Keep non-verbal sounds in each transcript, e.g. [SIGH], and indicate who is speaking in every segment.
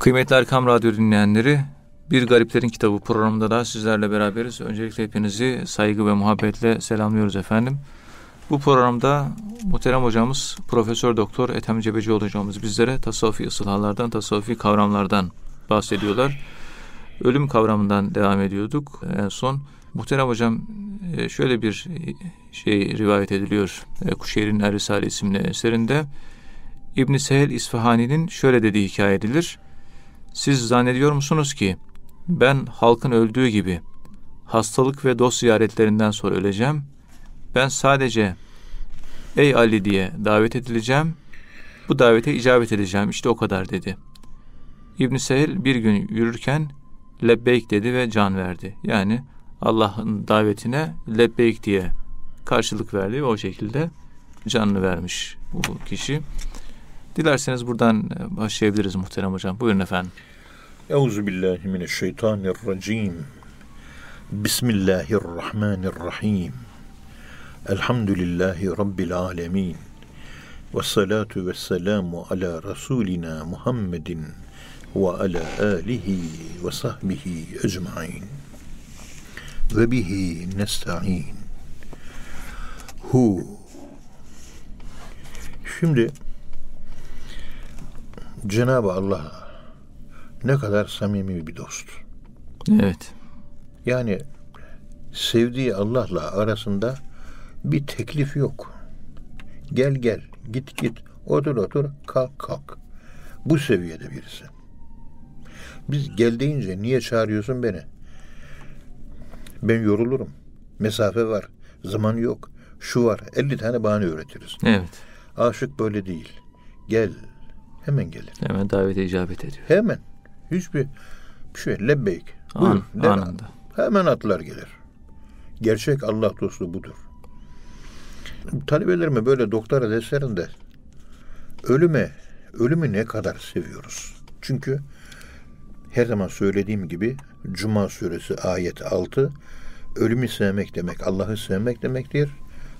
Speaker 1: Kıymetli Erkam Radyo dinleyenleri, Bir Gariplerin Kitabı programında da sizlerle beraberiz. Öncelikle hepinizi saygı ve muhabbetle selamlıyoruz efendim. Bu programda muhterem hocamız Profesör Doktor Ethem Cebecioğlu hocamız bizlere tasavvufi ıslahlardan, tasavvufi kavramlardan bahsediyorlar. Ölüm kavramından devam ediyorduk. En son muhterem hocam e, şöyle bir şey rivayet ediliyor. E, Kuşehir'in Er Risale isimli eserinde. İbn Sehel İsfahani'nin şöyle dediği hikaye edilir. Siz zannediyor musunuz ki ben halkın öldüğü gibi hastalık ve dost ziyaretlerinden sonra öleceğim. Ben sadece ey Ali diye davet edileceğim. Bu davete icabet edeceğim. İşte o kadar dedi. İbn Sehel bir gün yürürken lebbeyk dedi ve can verdi. Yani Allah'ın davetine lebbeyk diye karşılık verdi ve o şekilde canını vermiş bu kişi. Dilerseniz buradan başlayabiliriz muhterem hocam. Buyurun efendim.
Speaker 2: Euzu billahi mineşşeytanirracim. Bismillahirrahmanirrahim. Elhamdülillahi rabbil alamin. Ve salatu ve selamu ala Resulina Muhammedin ve ala alihi ve sahbihi ecmain. Ve bihi nesta'in. Hu. Şimdi Cenab-ı Allah ne kadar samimi bir dost.
Speaker 1: Evet.
Speaker 2: Yani sevdiği Allah'la arasında bir teklif yok. Gel gel, git git, otur otur, kalk kalk. Bu seviyede birisi. Biz gel deyince niye çağırıyorsun beni? Ben yorulurum. Mesafe var, zaman yok. Şu var, 50 tane bahane öğretiriz.
Speaker 1: Evet.
Speaker 2: Aşık böyle değil. Gel, hemen gelir.
Speaker 1: Hemen davete icabet ediyor.
Speaker 2: Hemen. Hiçbir şey lebbeyk.
Speaker 1: An, anında.
Speaker 2: Hemen atlar gelir. Gerçek Allah dostu budur. Talebelerime böyle doktora derslerinde ölüme, ölümü ne kadar seviyoruz? Çünkü her zaman söylediğim gibi Cuma suresi ayet 6 ölümü sevmek demek Allah'ı sevmek demektir.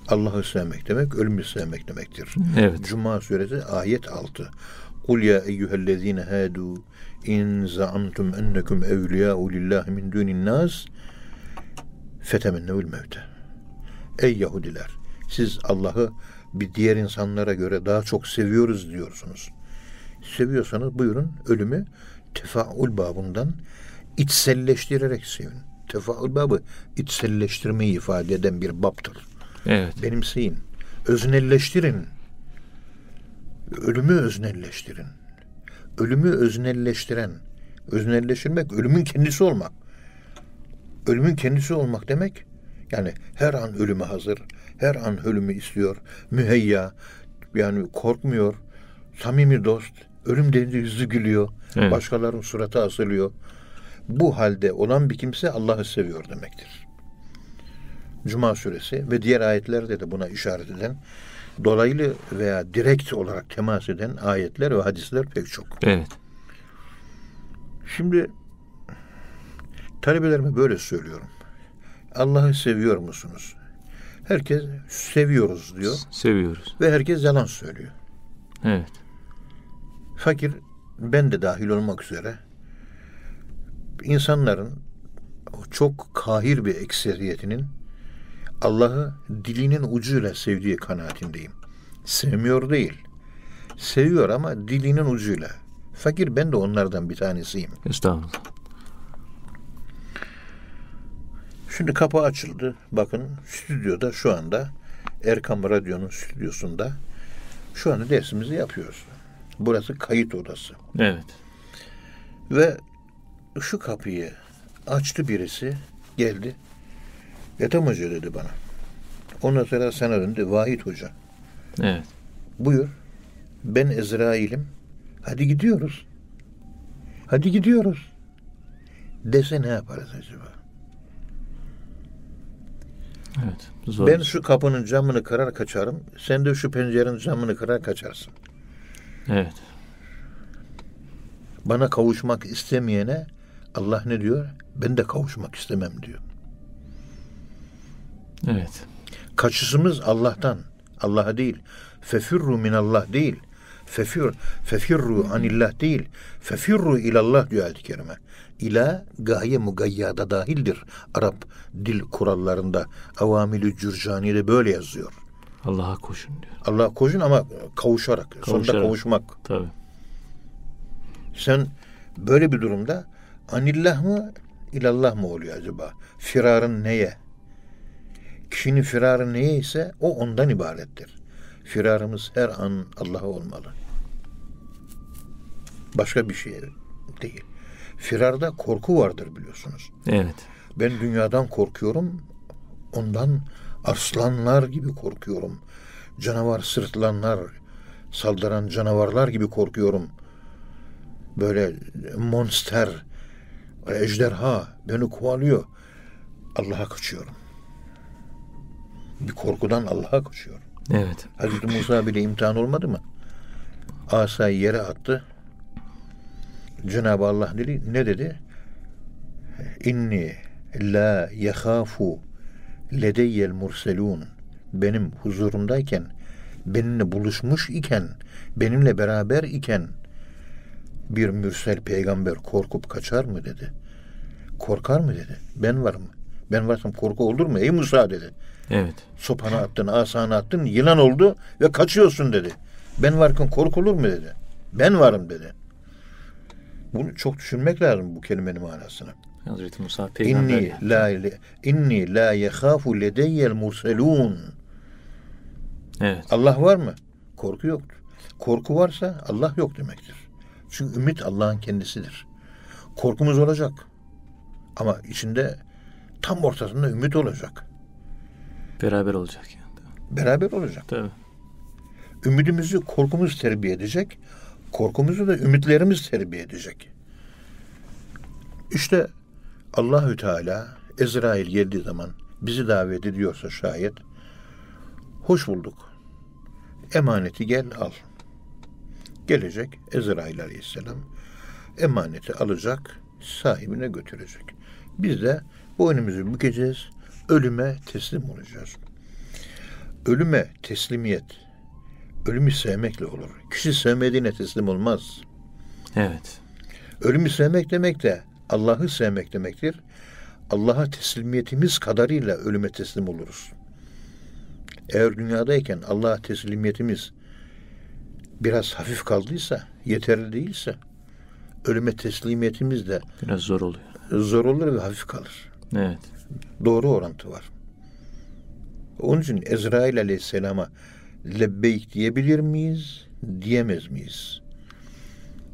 Speaker 2: Allah'ı sevmek demek ölümü sevmek demektir.
Speaker 1: Evet.
Speaker 2: Cuma suresi ayet 6. Kul ya eyyühellezine hadu in zaamtum ennekum evliyâ'u lillahi min dunin nas fetemennevül mevte. Ey Yahudiler siz Allah'ı bir diğer insanlara göre daha çok seviyoruz diyorsunuz. Seviyorsanız buyurun ölümü tefaül babından içselleştirerek sevin. Tefaül babı içselleştirmeyi ifade eden bir baptır.
Speaker 1: Evet.
Speaker 2: Benimseyin. Öznelleştirin. Ölümü öznelleştirin. Ölümü öznelleştiren, öznelleştirmek ölümün kendisi olmak. Ölümün kendisi olmak demek yani her an ölüme hazır, her an ölümü istiyor, müheyya, yani korkmuyor, samimi dost, ölüm deyince yüzü gülüyor,
Speaker 1: Evet.
Speaker 2: başkalarının suratı asılıyor. Bu halde olan bir kimse Allah'ı seviyor demektir. Cuma suresi ve diğer ayetlerde de buna işaret eden dolaylı veya direkt olarak temas eden ayetler ve hadisler pek çok.
Speaker 1: Evet.
Speaker 2: Şimdi talebelerime böyle söylüyorum. Allah'ı seviyor musunuz? Herkes seviyoruz diyor
Speaker 1: Seviyoruz.
Speaker 2: ve herkes yalan söylüyor.
Speaker 1: Evet.
Speaker 2: Fakir ben de dahil olmak üzere insanların çok kahir bir ekseriyetinin Allah'ı dilinin ucuyla sevdiği kanaatindeyim. Sevmiyor değil. Seviyor ama dilinin ucuyla. Fakir ben de onlardan bir tanesiyim.
Speaker 1: Estağfurullah.
Speaker 2: Şimdi kapı açıldı. Bakın stüdyoda şu anda Erkam Radyo'nun stüdyosunda şu anda dersimizi yapıyoruz. Burası kayıt odası.
Speaker 1: Evet.
Speaker 2: Ve şu kapıyı açtı birisi geldi. Ethem Hoca dedi bana. Ondan sonra sana döndü. Vahit Hoca.
Speaker 1: Evet.
Speaker 2: Buyur. Ben Ezrail'im. Hadi gidiyoruz. Hadi gidiyoruz. Dese ne yaparız acaba?
Speaker 1: Evet. Zor.
Speaker 2: Ben şu kapının camını kırar kaçarım. Sen de şu pencerenin camını kırar kaçarsın.
Speaker 1: Evet.
Speaker 2: Bana kavuşmak istemeyene Allah ne diyor? Ben de kavuşmak istemem diyor.
Speaker 1: Evet.
Speaker 2: Kaçışımız Allah'tan. Allah'a değil. Fefirru minallah değil. Fefir, fefirru anillah değil. Fefirru ilallah diyor ayet-i kerime. İla gaye mugayyada dahildir. Arap dil kurallarında avamilü cürcaniye böyle yazıyor.
Speaker 1: Allah'a koşun diyor.
Speaker 2: Allah'a koşun ama kavuşarak. Sonunda
Speaker 1: Kavuşarak.
Speaker 2: kavuşmak.
Speaker 1: Tabii.
Speaker 2: Sen böyle bir durumda anillah mı ilallah mı oluyor acaba? Firarın neye? Kişinin firarı neye ise o ondan ibarettir. Firarımız her an Allah'a olmalı. Başka bir şey değil. Firarda korku vardır biliyorsunuz.
Speaker 1: Evet.
Speaker 2: Ben dünyadan korkuyorum. Ondan arslanlar gibi korkuyorum. Canavar sırtlanlar, saldıran canavarlar gibi korkuyorum. Böyle monster, ejderha beni kovalıyor. Allah'a kaçıyorum. Bir korkudan Allah'a kaçıyorum.
Speaker 1: Evet.
Speaker 2: Hazreti Musa bile imtihan olmadı mı? Asayı yere attı. Cenab-ı Allah dedi, ne dedi? İnni la yehafu ledeyyel murselun. Benim huzurumdayken, benimle buluşmuş iken, benimle beraber iken bir mürsel peygamber korkup kaçar mı dedi. Korkar mı dedi. Ben varım. Ben varsam korku olur mu? Ey Musa dedi.
Speaker 1: Evet.
Speaker 2: Sopanı attın, asanı attın, yılan oldu ve kaçıyorsun dedi. Ben varken korkulur mu dedi. Ben varım dedi. Bunu çok düşünmek lazım bu kelimenin manasını.
Speaker 1: Hazreti Musa peygamber.
Speaker 2: İnni la inni la yehafu ledeyyel murselun.
Speaker 1: Evet.
Speaker 2: Allah var mı? Korku yoktur. Korku varsa Allah yok demektir. Çünkü ümit Allah'ın kendisidir. Korkumuz olacak. Ama içinde tam ortasında ümit olacak.
Speaker 1: Beraber olacak yani.
Speaker 2: Beraber olacak.
Speaker 1: Tabii.
Speaker 2: Ümidimizi korkumuz terbiye edecek. Korkumuzu da ümitlerimiz terbiye edecek. İşte Allahü Teala Ezrail geldiği zaman bizi davet ediyorsa şayet hoş bulduk. Emaneti gel al. Gelecek Ezrail Aleyhisselam emaneti alacak, sahibine götürecek. Biz de boynumuzu bükeceğiz, ölüme teslim olacağız. Ölüme teslimiyet, ölümü sevmekle olur. Kişi sevmediğine teslim olmaz.
Speaker 1: Evet.
Speaker 2: Ölümü sevmek demek de Allah'ı sevmek demektir. Allah'a teslimiyetimiz kadarıyla ölüme teslim oluruz. Eğer dünyadayken Allah'a teslimiyetimiz biraz hafif kaldıysa, yeterli değilse, ölüme teslimiyetimiz de
Speaker 1: Biraz zor oluyor.
Speaker 2: zor olur ve hafif kalır.
Speaker 1: Evet.
Speaker 2: Doğru orantı var. Onun için Ezrail Aleyhisselam'a lebbeyk diyebilir miyiz, diyemez miyiz?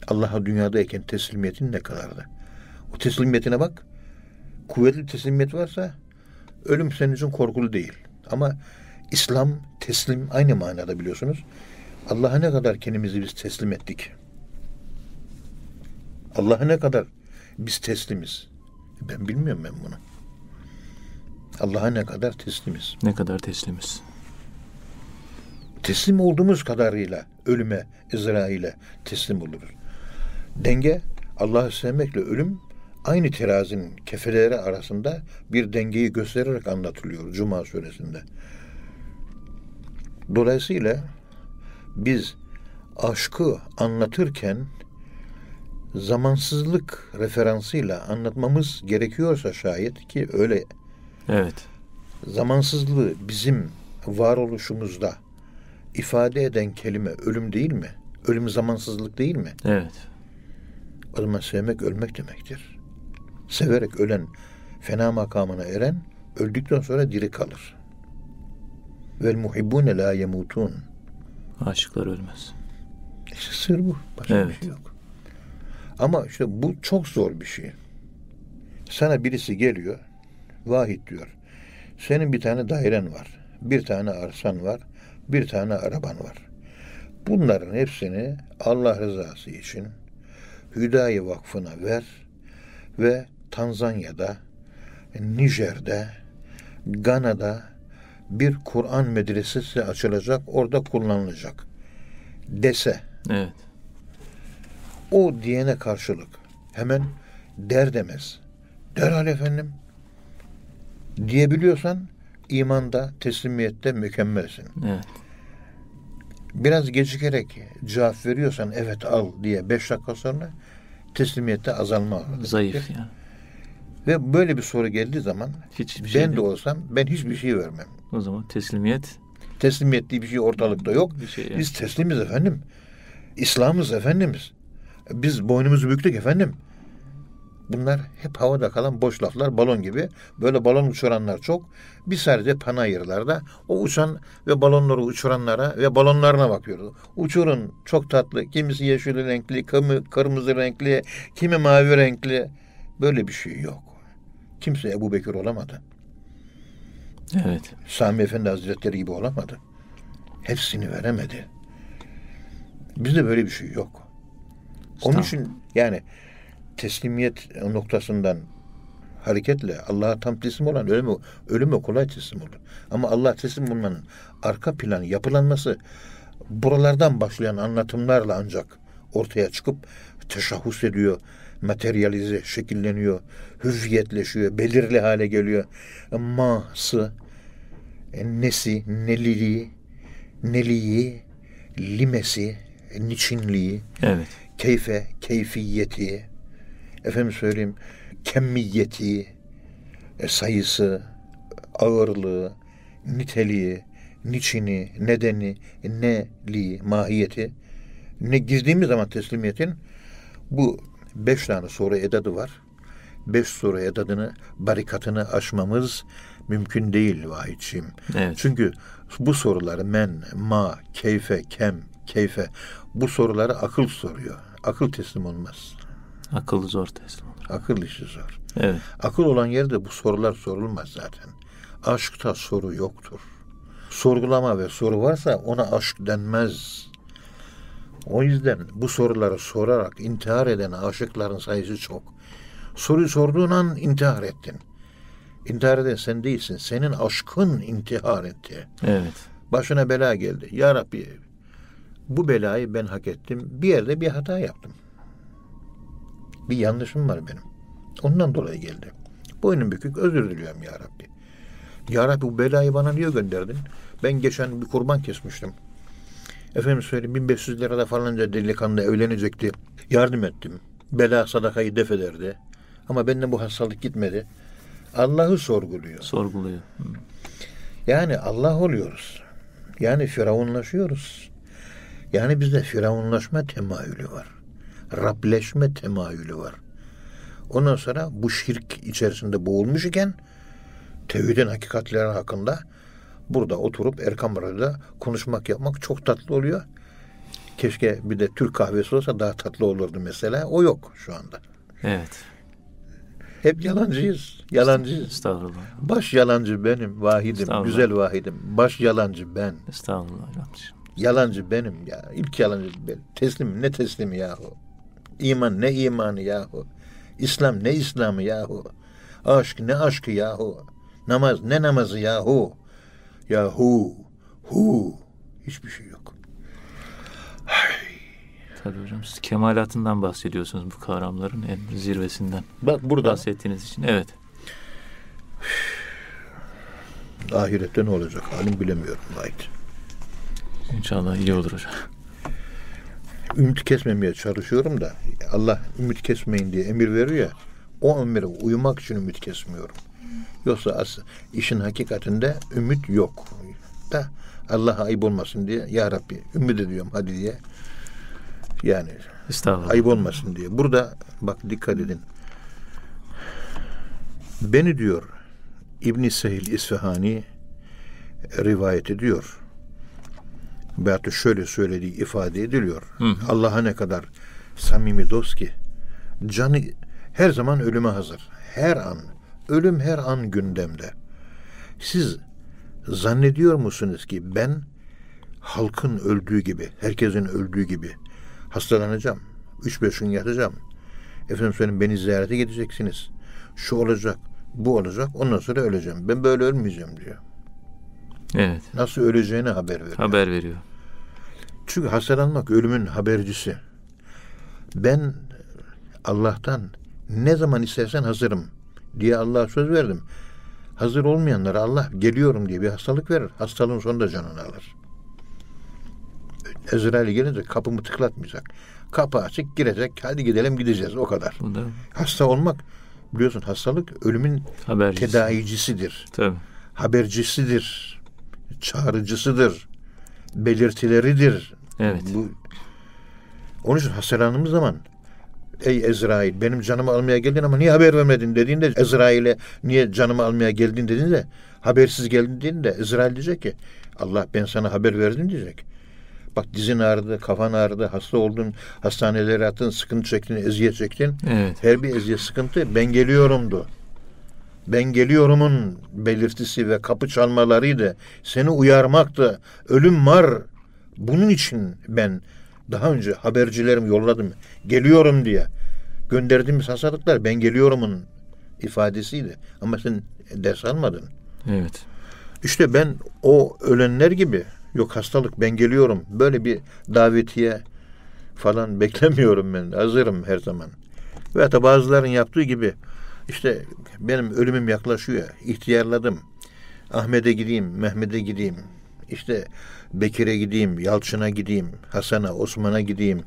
Speaker 2: Allah'a dünyadayken teslimiyetin ne kadardı? O teslimiyetine bak. Kuvvetli teslimiyet varsa ölüm senin için korkulu değil. Ama İslam teslim aynı manada biliyorsunuz. Allah'a ne kadar kendimizi biz teslim ettik? Allah'a ne kadar biz teslimiz? Ben bilmiyorum ben bunu. Allah'a ne kadar teslimiz?
Speaker 1: Ne kadar teslimiz.
Speaker 2: Teslim olduğumuz kadarıyla ölüme, Ezrail'e teslim oluruz. Denge Allah'ı sevmekle ölüm aynı terazinin kefeleri arasında bir dengeyi göstererek anlatılıyor Cuma suresinde. Dolayısıyla biz aşkı anlatırken zamansızlık referansıyla anlatmamız gerekiyorsa şayet ki öyle
Speaker 1: Evet.
Speaker 2: zamansızlığı bizim varoluşumuzda ifade eden kelime ölüm değil mi? Ölüm zamansızlık değil mi?
Speaker 1: Evet.
Speaker 2: O zaman sevmek ölmek demektir. Severek ölen, fena makamına eren, öldükten sonra diri kalır. Vel muhibbune la yemutun.
Speaker 1: Aşıklar ölmez.
Speaker 2: İşte sır bu. Başka bir
Speaker 1: Evet.
Speaker 2: şey yok. Ama işte bu çok zor bir şey. Sana birisi geliyor, vahid diyor. Senin bir tane dairen var, bir tane arsan var, bir tane araban var. Bunların hepsini Allah rızası için Hüdayi Vakfı'na ver ve Tanzanya'da, Nijer'de, Gana'da bir Kur'an medresesi açılacak, orada kullanılacak dese
Speaker 1: Evet.
Speaker 2: o diyene karşılık hemen der demez. Derhal efendim diyebiliyorsan imanda, teslimiyette mükemmelsin.
Speaker 1: Evet.
Speaker 2: Biraz gecikerek cevap veriyorsan evet al diye beş dakika sonra teslimiyette azalma.
Speaker 1: Zayıf yani.
Speaker 2: Ve böyle bir soru geldiği zaman
Speaker 1: Hiçbir
Speaker 2: ben
Speaker 1: şey
Speaker 2: de
Speaker 1: değil.
Speaker 2: olsam ben hiçbir şey vermem.
Speaker 1: O zaman teslimiyet
Speaker 2: Teslimiyet diye bir şey ortalıkta yok.
Speaker 1: bir şey. yani.
Speaker 2: Biz teslimiz efendim. İslam'ız efendimiz. Biz boynumuzu büktük efendim. Bunlar hep havada kalan boş laflar balon gibi. Böyle balon uçuranlar çok. Biz sadece panayırlarda o uçan ve balonları uçuranlara ve balonlarına bakıyoruz. Uçurun çok tatlı. Kimisi yeşil renkli, kimi kırmızı renkli, kimi mavi renkli. Böyle bir şey yok. Kimse Ebu Bekir olamadı.
Speaker 1: Evet.
Speaker 2: Sami Efendi Hazretleri gibi olamadı. Hepsini veremedi. Bizde böyle bir şey yok. Onun için yani teslimiyet noktasından hareketle Allah'a tam teslim olan ölüme, ölüme kolay teslim olur. Ama Allah teslim olmanın arka planı yapılanması buralardan başlayan anlatımlarla ancak ortaya çıkıp teşahhus ediyor, materyalize, şekilleniyor, hüviyetleşiyor, belirli hale geliyor. Ma'sı, e, nesi, neliliği, neliği, limesi, niçinliği,
Speaker 1: Evet.
Speaker 2: keyfe, keyfiyeti, efendim söyleyeyim, kemmiyeti, e, sayısı, ağırlığı, niteliği, niçini, nedeni, neliği, mahiyeti, ne girdiğimiz zaman teslimiyetin bu beş tane soru edadı var. Beş soru edadını, barikatını aşmamız mümkün değil vahidçiğim.
Speaker 1: Evet.
Speaker 2: Çünkü bu soruları men, ma, keyfe, kem, keyfe bu soruları akıl soruyor. Akıl teslim olmaz.
Speaker 1: Akıllı zor teslim olur.
Speaker 2: Akıl işi zor.
Speaker 1: Evet.
Speaker 2: Akıl olan yerde bu sorular sorulmaz zaten. Aşkta soru yoktur. Sorgulama ve soru varsa ona aşk denmez. O yüzden bu soruları sorarak intihar eden aşıkların sayısı çok. Soruyu sorduğun an intihar ettin. İntihar eden sen değilsin. Senin aşkın intihar etti.
Speaker 1: Evet.
Speaker 2: Başına bela geldi. Ya Rabbi bu belayı ben hak ettim. Bir yerde bir hata yaptım. Bir yanlışım var benim. Ondan dolayı geldi. Boynum bükük özür diliyorum ya Rabbi. Ya Rabbi bu belayı bana niye gönderdin? Ben geçen bir kurban kesmiştim. Efendim söyleyeyim 1500 lirada falanca delikanlı evlenecekti. Yardım ettim. Bela sadakayı def ederdi. Ama benden bu hastalık gitmedi. Allah'ı sorguluyor.
Speaker 1: Sorguluyor. Hı.
Speaker 2: Yani Allah oluyoruz. Yani firavunlaşıyoruz. Yani bizde firavunlaşma temayülü var. Rableşme temayülü var. Ondan sonra bu şirk içerisinde boğulmuş iken tevhidin hakikatleri hakkında burada oturup Erkam Radyo'da konuşmak yapmak çok tatlı oluyor. Keşke bir de Türk kahvesi olsa daha tatlı olurdu mesela. O yok şu anda.
Speaker 1: Evet.
Speaker 2: Hep yalancıyız. Yalancıyız.
Speaker 1: Estağfurullah.
Speaker 2: Baş yalancı benim, vahidim, güzel vahidim. Baş yalancı ben.
Speaker 1: Estağfurullah.
Speaker 2: Yalancı benim ya. İlk yalancı ben. Teslim ne teslimi yahu. İman ne imanı yahu. İslam ne İslam'ı yahu. Aşk ne aşkı yahu. Namaz ne namazı yahu. Yahu. Hu. Hiçbir şey yok.
Speaker 1: Tabii hocam siz kemalatından bahsediyorsunuz bu kavramların en zirvesinden
Speaker 2: Bak burada
Speaker 1: bahsettiğiniz için. Evet.
Speaker 2: ahirette ne olacak halim bilemiyorum. Ait.
Speaker 1: İnşallah iyi olur hocam.
Speaker 2: Ümit kesmemeye çalışıyorum da Allah ümit kesmeyin diye emir veriyor ya. O emire uyumak için ümit kesmiyorum. Yoksa as işin hakikatinde ümit yok. Da Allah ayıp olmasın diye ya Rabbi ümit ediyorum hadi diye. Yani ayıp olmasın diye. Burada bak dikkat edin. Beni diyor İbn Sehil İsfahani rivayet ediyor. Veyahut da şöyle söylediği ifade ediliyor. Allah'a ne kadar samimi dost ki canı her zaman ölüme hazır. Her an. Ölüm her an gündemde. Siz zannediyor musunuz ki ben halkın öldüğü gibi, herkesin öldüğü gibi hastalanacağım. Üç beş gün yatacağım. Efendim söyleyeyim beni ziyarete gideceksiniz. Şu olacak, bu olacak. Ondan sonra öleceğim. Ben böyle ölmeyeceğim diyor.
Speaker 1: Evet.
Speaker 2: Nasıl öleceğini haber veriyor.
Speaker 1: Haber veriyor.
Speaker 2: Çünkü hastalanmak ölümün habercisi. Ben Allah'tan ne zaman istersen hazırım diye Allah'a söz verdim. Hazır olmayanlara Allah geliyorum diye bir hastalık verir. Hastalığın sonunda canını alır. Ezrail gelince kapımı tıklatmayacak. Kapı açık girecek. Hadi gidelim gideceğiz o kadar.
Speaker 1: Bu da
Speaker 2: Hasta olmak biliyorsun hastalık ölümün
Speaker 1: habercisi.
Speaker 2: tedavicisidir.
Speaker 1: Tabii.
Speaker 2: Habercisidir. Çağrıcısıdır. Belirtileridir.
Speaker 1: Evet.
Speaker 2: Bu, onun için hastalandığımız zaman Ey Ezrail benim canımı almaya geldin ama niye haber vermedin dediğinde Ezrail'e niye canımı almaya geldin dediğinde habersiz geldin dediğinde Ezrail diyecek ki Allah ben sana haber verdim diyecek. Bak dizin ağrıdı, kafan ağrıdı, hasta oldun, hastanelere attın, sıkıntı çektin, eziyet çektin.
Speaker 1: Evet.
Speaker 2: Her bir eziyet sıkıntı ben geliyorumdu. Ben geliyorumun belirtisi ve kapı çalmalarıydı. Seni uyarmaktı. Ölüm var. Bunun için ben daha önce habercilerim yolladım. Geliyorum diye. Gönderdiğimiz hastalıklar ben geliyorumun ifadesiydi. Ama sen ders almadın.
Speaker 1: Evet.
Speaker 2: İşte ben o ölenler gibi yok hastalık ben geliyorum. Böyle bir davetiye falan [LAUGHS] beklemiyorum ben. Hazırım her zaman. Ve hatta bazıların yaptığı gibi işte benim ölümüm yaklaşıyor. İhtiyarladım. Ahmet'e gideyim, Mehmet'e gideyim. İşte Bekir'e gideyim, Yalçın'a gideyim, Hasan'a, Osman'a gideyim,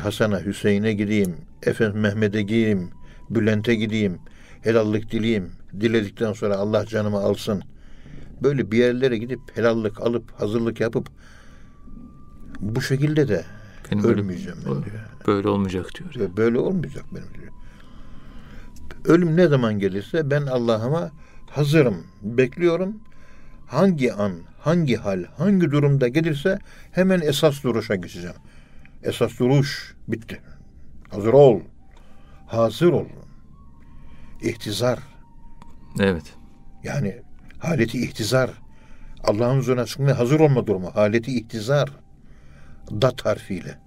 Speaker 2: Hasan'a, Hüseyin'e gideyim, efendim Mehmet'e gideyim, Bülent'e gideyim, helallik dileyim. Diledikten sonra Allah canımı alsın. Böyle bir yerlere gidip helallik alıp hazırlık yapıp bu şekilde de
Speaker 1: Benim
Speaker 2: ölmeyeceğim ben diyor.
Speaker 1: Böyle olmayacak diyor.
Speaker 2: Böyle olmayacak benim diyor. Ölüm ne zaman gelirse ben Allah'ıma hazırım, bekliyorum. Hangi an, hangi hal, hangi durumda gelirse hemen esas duruşa geçeceğim. Esas duruş bitti. Hazır ol. Hazır ol. İhtizar.
Speaker 1: Evet.
Speaker 2: Yani haleti ihtizar. Allah'ın huzuruna çıkmaya hazır olma durumu. Haleti ihtizar. Dat harfiyle.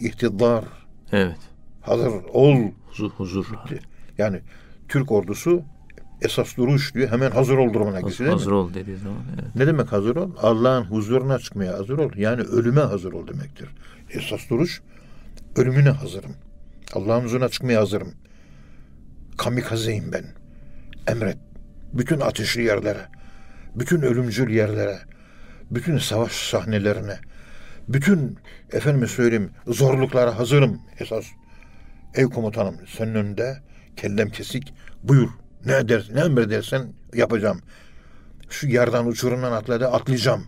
Speaker 2: İhtidar.
Speaker 1: Evet.
Speaker 2: Hazır ol.
Speaker 1: Huzur. huzur.
Speaker 2: Yani Türk ordusu esas duruş diyor. Hemen hazır ol durumuna değil
Speaker 1: hazır
Speaker 2: mi?
Speaker 1: ol dediği zaman. Evet.
Speaker 2: Ne demek hazır ol? Allah'ın huzuruna çıkmaya hazır ol. Yani ölüme hazır ol demektir. Esas duruş ölümüne hazırım. Allah'ın huzuruna çıkmaya hazırım. Kamikazeyim ben. Emret. Bütün ateşli yerlere, bütün ölümcül yerlere, bütün savaş sahnelerine, bütün efendime söyleyeyim zorluklara hazırım esas. Ey komutanım senin önünde kellem kesik buyur. Ne edersin, ne emredersen yapacağım. Şu yerden uçurumdan atla de atlayacağım.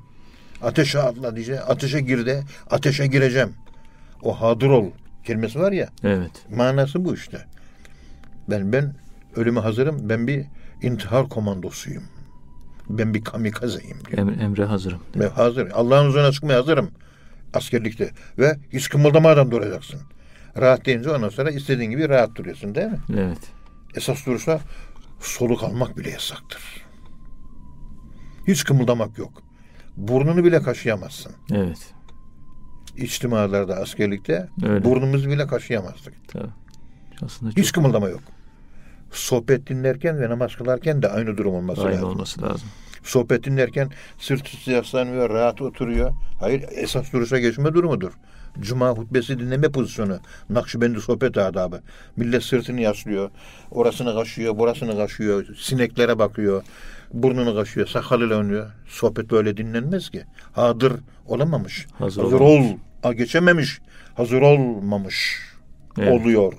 Speaker 2: Ateşe atla diyecek. Ateşe gir de ateşe gireceğim. O hadır ol kelimesi var ya
Speaker 1: Evet.
Speaker 2: manası bu işte. Ben ben ölüme hazırım. Ben bir intihar komandosuyum. Ben bir kamikazeyim diyor.
Speaker 1: Emre, emre hazırım.
Speaker 2: Ve hazır. Allah'ın huzuruna çıkmaya hazırım. Askerlikte. Ve hiç kımıldamadan duracaksın. Rahat deyince ondan sonra istediğin gibi rahat duruyorsun değil mi?
Speaker 1: Evet.
Speaker 2: Esas durursa soluk almak bile yasaktır. Hiç kımıldamak yok. Burnunu bile kaşıyamazsın.
Speaker 1: Evet.
Speaker 2: İçtimalarda, askerlikte
Speaker 1: Öyle.
Speaker 2: burnumuzu bile kaşıyamazdık.
Speaker 1: Tabii. Aslında
Speaker 2: Hiç kımıldama yok. Sohbet dinlerken ve namaz kılarken de aynı durum olması
Speaker 1: aynı
Speaker 2: lazım.
Speaker 1: olması lazım.
Speaker 2: Sohbet dinlerken sırt üstü yaslanıyor, rahat oturuyor. Hayır, esas duruşa geçme durumudur. Cuma hutbesi dinleme pozisyonu. Nakşibendi sohbet adabı. Millet sırtını yaslıyor. Orasını kaşıyor, burasını kaşıyor. Sineklere bakıyor. Burnunu kaşıyor, sakalıyla oynuyor. Sohbet böyle dinlenmez ki. Hadır olamamış.
Speaker 1: Hazır
Speaker 2: Hazır,
Speaker 1: olamamış.
Speaker 2: ol. Ha, geçememiş. Hazır olmamış.
Speaker 1: Evet.
Speaker 2: Oluyor.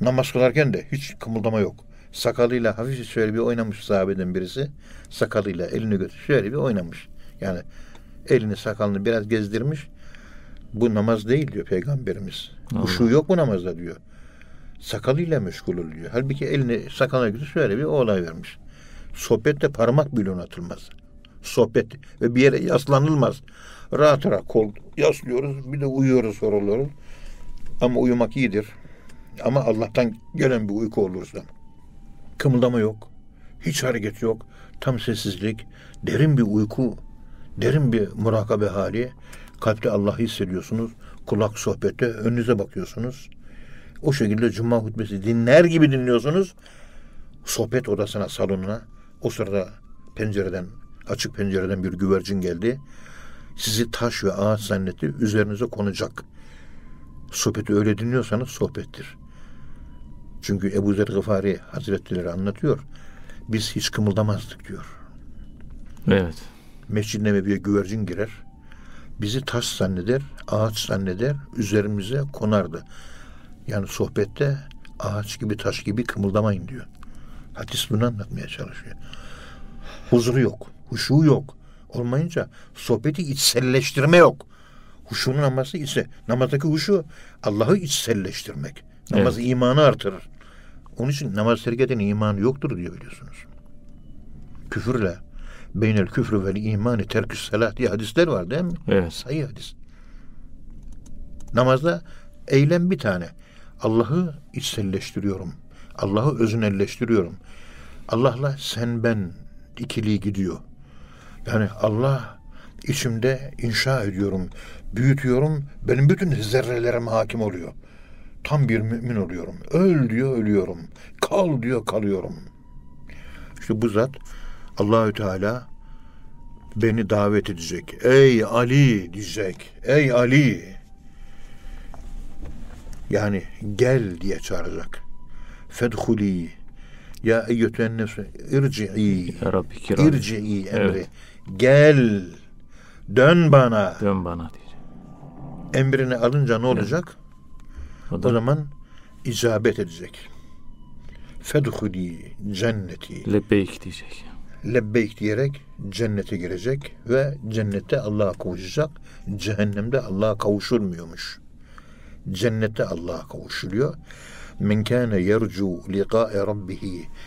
Speaker 2: Namaz kılarken de hiç kımıldama yok. Sakalıyla hafif şöyle bir oynamış sahabeden birisi. Sakalıyla elini götür şöyle bir oynamış. Yani elini sakalını biraz gezdirmiş. Bu namaz değil diyor peygamberimiz.
Speaker 1: Allah.
Speaker 2: Huşu yok bu namazda diyor. Sakalıyla meşgul oluyor. Halbuki elini sakalına götür şöyle bir olay vermiş. Sohbette parmak bile oynatılmaz. Sohbet ve bir yere yaslanılmaz. Rahat rahat kol yaslıyoruz. Bir de uyuyoruz horuluyoruz. Ama uyumak iyidir. Ama Allah'tan gelen bir uyku olursa. Kımıldama yok. Hiç hareket yok. Tam sessizlik. Derin bir uyku. Derin bir murakabe hali. Kalpte Allah'ı hissediyorsunuz. Kulak sohbette önünüze bakıyorsunuz. O şekilde cuma hutbesi dinler gibi dinliyorsunuz. Sohbet odasına, salonuna. O sırada pencereden, açık pencereden bir güvercin geldi. Sizi taş ve ağaç zannetti. Üzerinize konacak. Sohbeti öyle dinliyorsanız sohbettir. Çünkü Ebu Zer Gıfari Hazretleri anlatıyor. Biz hiç kımıldamazdık diyor.
Speaker 1: Evet.
Speaker 2: Mescid-i Nebevi'ye güvercin girer. Bizi taş zanneder, ağaç zanneder, üzerimize konardı. Yani sohbette ağaç gibi taş gibi kımıldamayın diyor. Hadis bunu anlatmaya çalışıyor. Huzuru yok, huşu yok. Olmayınca sohbeti içselleştirme yok. Huşunun namazı ise namazdaki huşu Allah'ı içselleştirmek. Namaz evet. imanı artırır. Onun için namaz terk eden imanı yoktur diyor biliyorsunuz. Küfürle beynel küfrü vel imanı terkü salat diye hadisler var değil mi?
Speaker 1: Evet.
Speaker 2: Sayı hadis. Namazda eylem bir tane. Allah'ı içselleştiriyorum. Allah'ı öznelleştiriyorum. Allah'la sen ben ikiliği gidiyor. Yani Allah içimde inşa ediyorum, büyütüyorum. Benim bütün zerrelerime hakim oluyor. Tam bir mümin oluyorum. Öl diyor ölüyorum. Kal diyor kalıyorum. İşte bu zat Allahü Teala beni davet edecek. Ey Ali diyecek. Ey Ali. Yani gel diye çağıracak. Fedhuli ya eyyütühen nefse irci'i
Speaker 1: Ya Rabbi
Speaker 2: irci'i emri. Evet. Gel. Dön bana.
Speaker 1: Dön bana diyecek.
Speaker 2: Emrini alınca ne olacak? O, da, o zaman icabet edecek. Fedhuli cenneti.
Speaker 1: Lebbeyk diyecek.
Speaker 2: Lebbeyk diyerek cennete girecek ve cennette Allah'a kavuşacak. Cehennemde Allah'a kavuşulmuyormuş. Cennette Allah'a kavuşuluyor. Men kana yercu liqa'a rabbih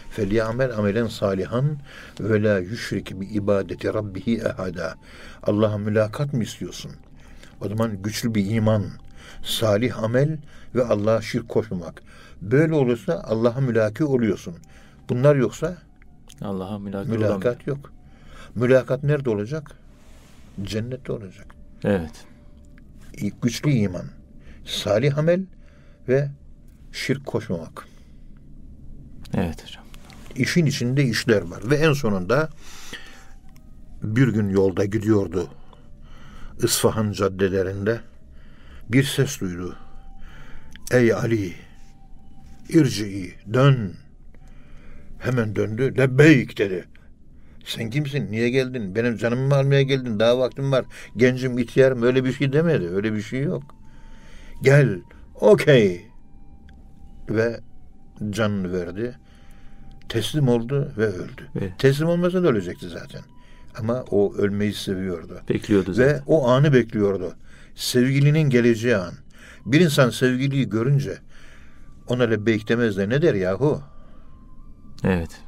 Speaker 2: felyamel amelen salihan ve la yüşrik bi ibadeti rabbih ahada. Allah'a mülakat mı istiyorsun? O zaman güçlü bir iman, salih amel ve Allah'a şirk koşmamak. Böyle olursa Allah'a mülaki oluyorsun. Bunlar yoksa
Speaker 1: Allah'a
Speaker 2: mülakat olamıyor. yok. Mülakat nerede olacak? Cennette olacak.
Speaker 1: Evet.
Speaker 2: Güçlü iman, salih amel ve şirk koşmamak.
Speaker 1: Evet hocam.
Speaker 2: İşin içinde işler var ve en sonunda bir gün yolda gidiyordu. İsfahan caddelerinde bir ses duydu. Ey Ali, irci'i, dön. Hemen döndü. Lebbeyk dedi. Sen kimsin? Niye geldin? Benim canımı mı almaya geldin? Daha vaktim var. Gencim, ihtiyarım. Öyle bir şey demedi. Öyle bir şey yok. Gel. Okey. Ve canını verdi. Teslim oldu ve öldü. Evet. Teslim olmasa da ölecekti zaten. Ama o ölmeyi seviyordu.
Speaker 1: Bekliyordu zaten.
Speaker 2: Ve o anı bekliyordu. Sevgilinin geleceği an. Bir insan sevgiliyi görünce ona lebbeyk demez de ne der yahu?
Speaker 1: Evet.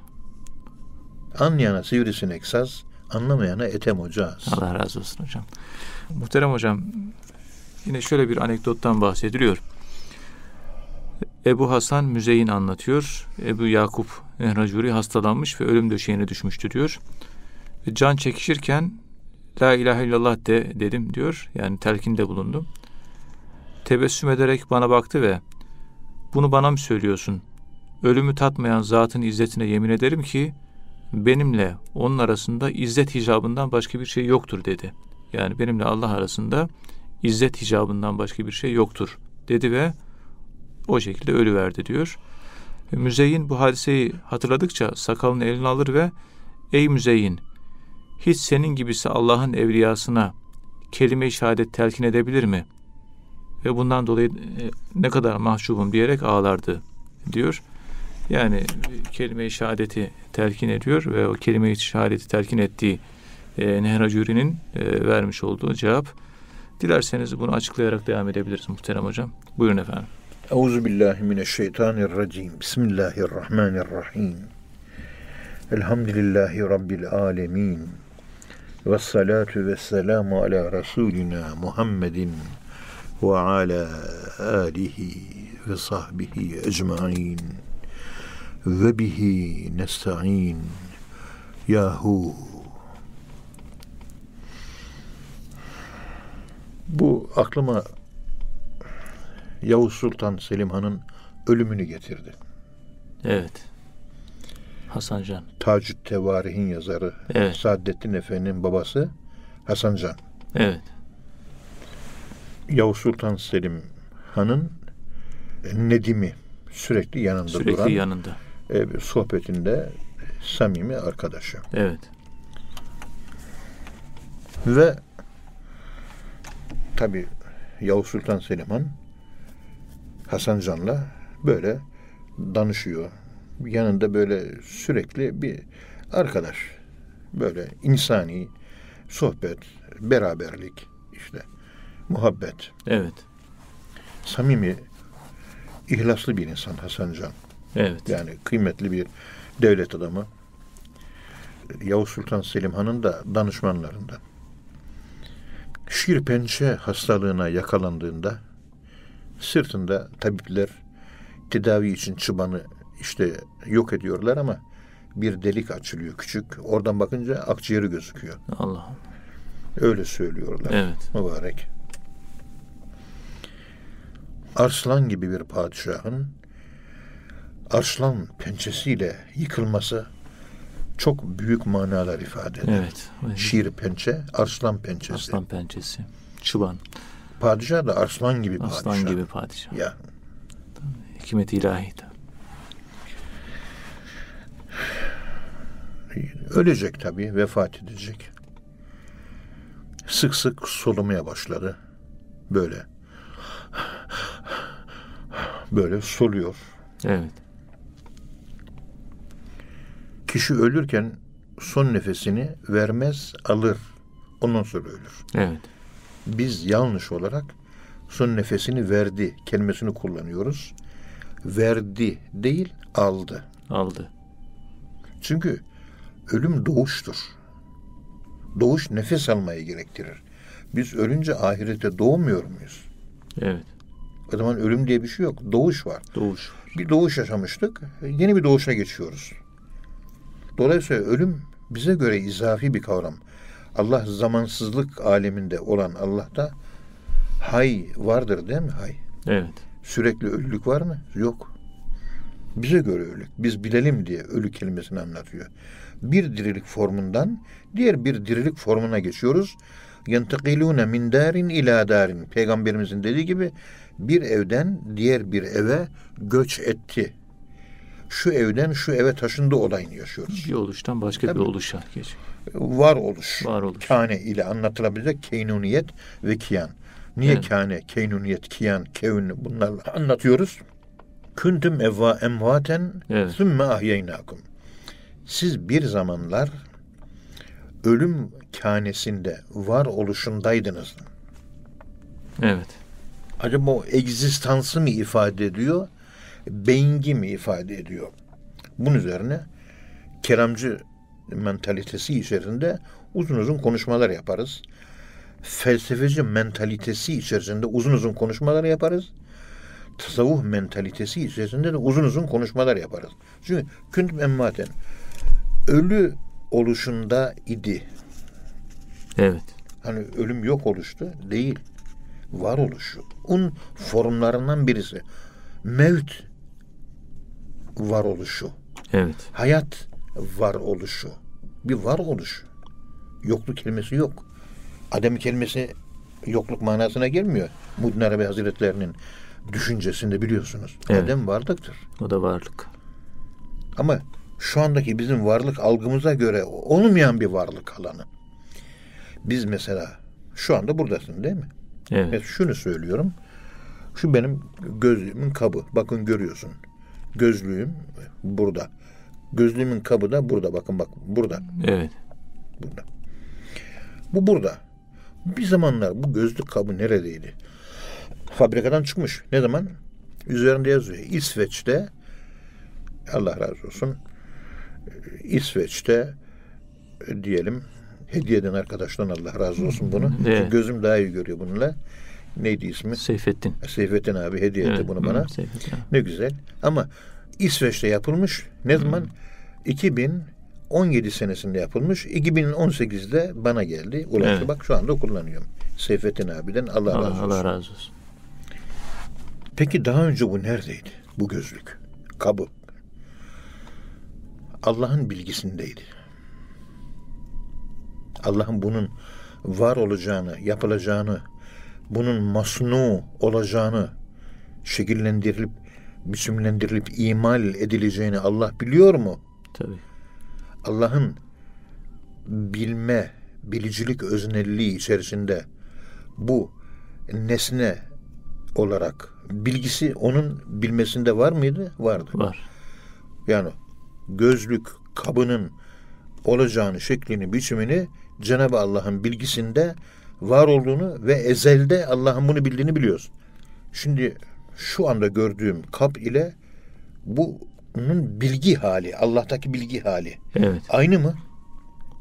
Speaker 2: Anlayana sivrisinek saz, anlamayana etem ocağız.
Speaker 1: Allah razı olsun hocam. Muhterem hocam, yine şöyle bir anekdottan bahsediliyor. Ebu Hasan Müzeyin anlatıyor. Ebu Yakup Ehracuri hastalanmış ve ölüm döşeğine düşmüştü diyor. Ve can çekişirken La ilahe illallah de dedim diyor. Yani telkinde bulundum. Tebessüm ederek bana baktı ve bunu bana mı söylüyorsun? Ölümü tatmayan zatın izzetine yemin ederim ki benimle onun arasında izzet hicabından başka bir şey yoktur dedi. Yani benimle Allah arasında izzet hicabından başka bir şey yoktur dedi ve o şekilde ölü verdi diyor. Müzeyyin bu hadiseyi hatırladıkça sakalını eline alır ve ey Müzeyyin hiç senin gibisi Allah'ın evliyasına kelime-i şehadet telkin edebilir mi? Ve bundan dolayı e, ne kadar mahcubum diyerek ağlardı diyor. Yani kelime-i şehadeti telkin ediyor ve o kelime-i şehadeti telkin ettiği e, Nehra Cüri'nin e, vermiş olduğu cevap. Dilerseniz bunu açıklayarak devam edebiliriz muhterem hocam. Buyurun efendim.
Speaker 2: Euzu billahi mineşşeytanirracim. Bismillahirrahmanirrahim. Elhamdülillahi rabbil alamin. Ve salatu ve selamu ala Resulina Muhammedin ve ala alihi ve sahbihi ecmain ve bihi nesta'in yahu bu aklıma Yavuz Sultan Selim Han'ın ölümünü getirdi.
Speaker 1: Evet. Hasan Can.
Speaker 2: Tacüt Tevarih'in yazarı. Evet. Saadettin Efendi'nin babası Hasan Can.
Speaker 1: Evet.
Speaker 2: Yavuz Sultan Selim Han'ın Nedim'i sürekli yanında
Speaker 1: sürekli
Speaker 2: duran.
Speaker 1: yanında.
Speaker 2: E, sohbetinde samimi arkadaşı.
Speaker 1: Evet.
Speaker 2: Ve tabi Yavuz Sultan Selimhan Hasan Can'la böyle danışıyor. Yanında böyle sürekli bir arkadaş. Böyle insani sohbet, beraberlik, işte muhabbet.
Speaker 1: Evet.
Speaker 2: Samimi, ihlaslı bir insan Hasan Can.
Speaker 1: Evet.
Speaker 2: Yani kıymetli bir devlet adamı. Yavuz Sultan Selim Han'ın da danışmanlarından. Şir pençe hastalığına yakalandığında sırtında tabipler tedavi için çıbanı işte yok ediyorlar ama bir delik açılıyor küçük. Oradan bakınca akciğeri gözüküyor.
Speaker 1: Allah.
Speaker 2: Öyle söylüyorlar.
Speaker 1: Evet.
Speaker 2: Mübarek. Arslan gibi bir padişahın arslan pençesiyle yıkılması çok büyük manalar ifade eder.
Speaker 1: Evet.
Speaker 2: Şiir pençe, arslan pençesi.
Speaker 1: Aslan pençesi. Çıban.
Speaker 2: Padişah da arslan gibi
Speaker 1: Aslan
Speaker 2: padişah.
Speaker 1: gibi padişah.
Speaker 2: Ya
Speaker 1: Hikmet ilahi.
Speaker 2: ölecek tabii, vefat edecek. Sık sık solumaya başladı. Böyle. Böyle soluyor.
Speaker 1: Evet.
Speaker 2: Kişi ölürken son nefesini vermez, alır. Ondan sonra ölür.
Speaker 1: Evet.
Speaker 2: Biz yanlış olarak son nefesini verdi kelimesini kullanıyoruz. Verdi değil, aldı.
Speaker 1: Aldı.
Speaker 2: Çünkü ölüm doğuştur. Doğuş nefes almayı gerektirir. Biz ölünce ahirete doğmuyor muyuz?
Speaker 1: Evet.
Speaker 2: O zaman ölüm diye bir şey yok. Doğuş var.
Speaker 1: Doğuş.
Speaker 2: Bir doğuş yaşamıştık. Yeni bir doğuşa geçiyoruz. Dolayısıyla ölüm bize göre izafi bir kavram. Allah zamansızlık aleminde olan Allah'ta hay vardır değil mi? Hay.
Speaker 1: Evet.
Speaker 2: Sürekli ölülük var mı? Yok. Bize göre ölük. Biz bilelim diye ölü kelimesini anlatıyor. Bir dirilik formundan diğer bir dirilik formuna geçiyoruz. Yentekilune min darin ila darin. Peygamberimizin dediği gibi bir evden diğer bir eve göç etti. Şu evden şu eve taşındı olayını yaşıyoruz.
Speaker 1: Bir oluştan başka
Speaker 2: Tabii.
Speaker 1: bir oluşa geç.
Speaker 2: Var oluş.
Speaker 1: Var oluş.
Speaker 2: Kâne ile anlatılabilecek keynuniyet ve kiyan. Niye
Speaker 1: Evet.
Speaker 2: kâne, keynuniyet, kiyan, kevn bunlarla anlatıyoruz. Küntüm evva emvaten
Speaker 1: Evet.
Speaker 2: sümme ahyeynakum. Siz bir zamanlar ölüm kânesinde var oluşundaydınız.
Speaker 1: Evet.
Speaker 2: Acaba o egzistansı mı ifade ediyor, bengi mi ifade ediyor? Bunun üzerine keramcı mentalitesi içerisinde uzun uzun konuşmalar yaparız. Felsefeci mentalitesi içerisinde uzun uzun konuşmalar yaparız. Tasavvuf mentalitesi içerisinde de uzun uzun konuşmalar yaparız. Çünkü küntüm emmaten ölü oluşunda idi.
Speaker 1: Evet.
Speaker 2: Hani ölüm yok oluştu değil. Var oluşu. Un formlarından birisi. Mevt var oluşu.
Speaker 1: Evet.
Speaker 2: Hayat var oluşu. Bir var oluş. Yokluk kelimesi yok. Adem kelimesi yokluk manasına gelmiyor. Muhyiddin Arabi Hazretlerinin düşüncesinde biliyorsunuz.
Speaker 1: Evet.
Speaker 2: Adem varlıktır.
Speaker 1: O da varlık.
Speaker 2: Ama şu andaki bizim varlık algımıza göre olmayan bir varlık alanı. Biz mesela şu anda buradasın değil mi?
Speaker 1: Evet.
Speaker 2: Evet, şunu söylüyorum. Şu benim gözlüğümün kabı. Bakın görüyorsun. Gözlüğüm burada. Gözlüğümün kabı da burada. Bakın bak burada.
Speaker 1: Evet.
Speaker 2: Burada. Bu burada. Bir zamanlar bu gözlük kabı neredeydi? Fabrikadan çıkmış. Ne zaman? Üzerinde yazıyor. İsveç'te Allah razı olsun. İsveç'te e, diyelim hediye eden arkadaştan Allah razı olsun bunu.
Speaker 1: Evet.
Speaker 2: Gözüm daha iyi görüyor bununla. Neydi ismi?
Speaker 1: Seyfettin.
Speaker 2: Seyfettin abi hediye etti
Speaker 1: Evet.
Speaker 2: bunu
Speaker 1: hı,
Speaker 2: bana.
Speaker 1: Seyfettin.
Speaker 2: Ne güzel. Ama İsveç'te yapılmış. Ne zaman? 2017 senesinde yapılmış. 2018'de bana geldi. Ulaştı.
Speaker 1: Evet.
Speaker 2: Bak şu anda kullanıyorum. Seyfettin abiden Allah, razı
Speaker 1: Allah,
Speaker 2: olsun.
Speaker 1: Allah razı olsun.
Speaker 2: Peki daha önce bu neredeydi? Bu gözlük. Kabı. Allah'ın bilgisindeydi. Allah'ın bunun var olacağını, yapılacağını, bunun masnu olacağını, şekillendirilip, biçimlendirilip imal edileceğini Allah biliyor mu?
Speaker 1: Tabii.
Speaker 2: Allah'ın bilme, bilicilik öznelliği içerisinde bu nesne olarak bilgisi onun bilmesinde var mıydı? Vardı.
Speaker 1: Var.
Speaker 2: Yani gözlük kabının olacağını, şeklini, biçimini Cenab-ı Allah'ın bilgisinde var olduğunu ve ezelde Allah'ın bunu bildiğini biliyorsun. Şimdi şu anda gördüğüm kap ile bunun bilgi hali, Allah'taki bilgi hali.
Speaker 1: Evet.
Speaker 2: Aynı mı?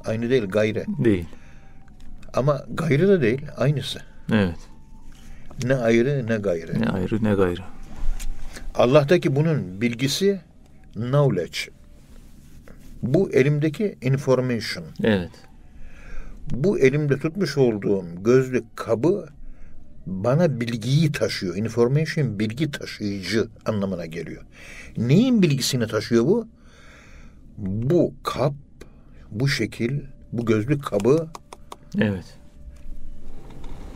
Speaker 2: Aynı değil, gayrı.
Speaker 1: Değil.
Speaker 2: Ama gayrı da değil, aynısı.
Speaker 1: Evet.
Speaker 2: Ne ayrı ne gayrı.
Speaker 1: Ne ayrı ne gayrı.
Speaker 2: Allah'taki bunun bilgisi knowledge. Bu elimdeki information.
Speaker 1: Evet.
Speaker 2: Bu elimde tutmuş olduğum gözlük kabı bana bilgiyi taşıyor. Information bilgi taşıyıcı anlamına geliyor. Neyin bilgisini taşıyor bu? Bu kap, bu şekil, bu gözlük kabı
Speaker 1: Evet.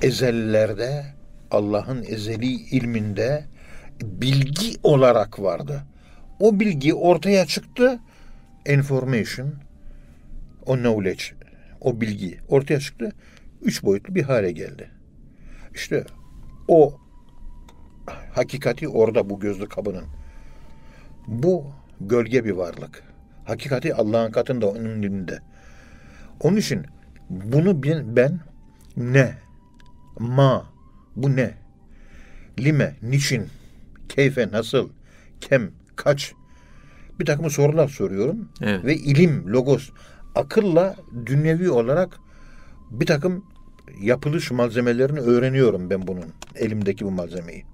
Speaker 2: ezellerde Allah'ın ezeli ilminde bilgi olarak vardı. O bilgi ortaya çıktı. Information, o knowledge, o bilgi ortaya çıktı. Üç boyutlu bir hale geldi. İşte o hakikati orada bu gözlü kabının. Bu gölge bir varlık. Hakikati Allah'ın katında onun dilinde. Onun için bunu ben, ben ne, ma, bu ne, lime, niçin, keyfe, nasıl, kem, kaç bir takım sorular soruyorum.
Speaker 1: Evet.
Speaker 2: Ve ilim, logos, akılla dünyevi olarak bir takım yapılış malzemelerini öğreniyorum ben bunun. Elimdeki bu malzemeyi.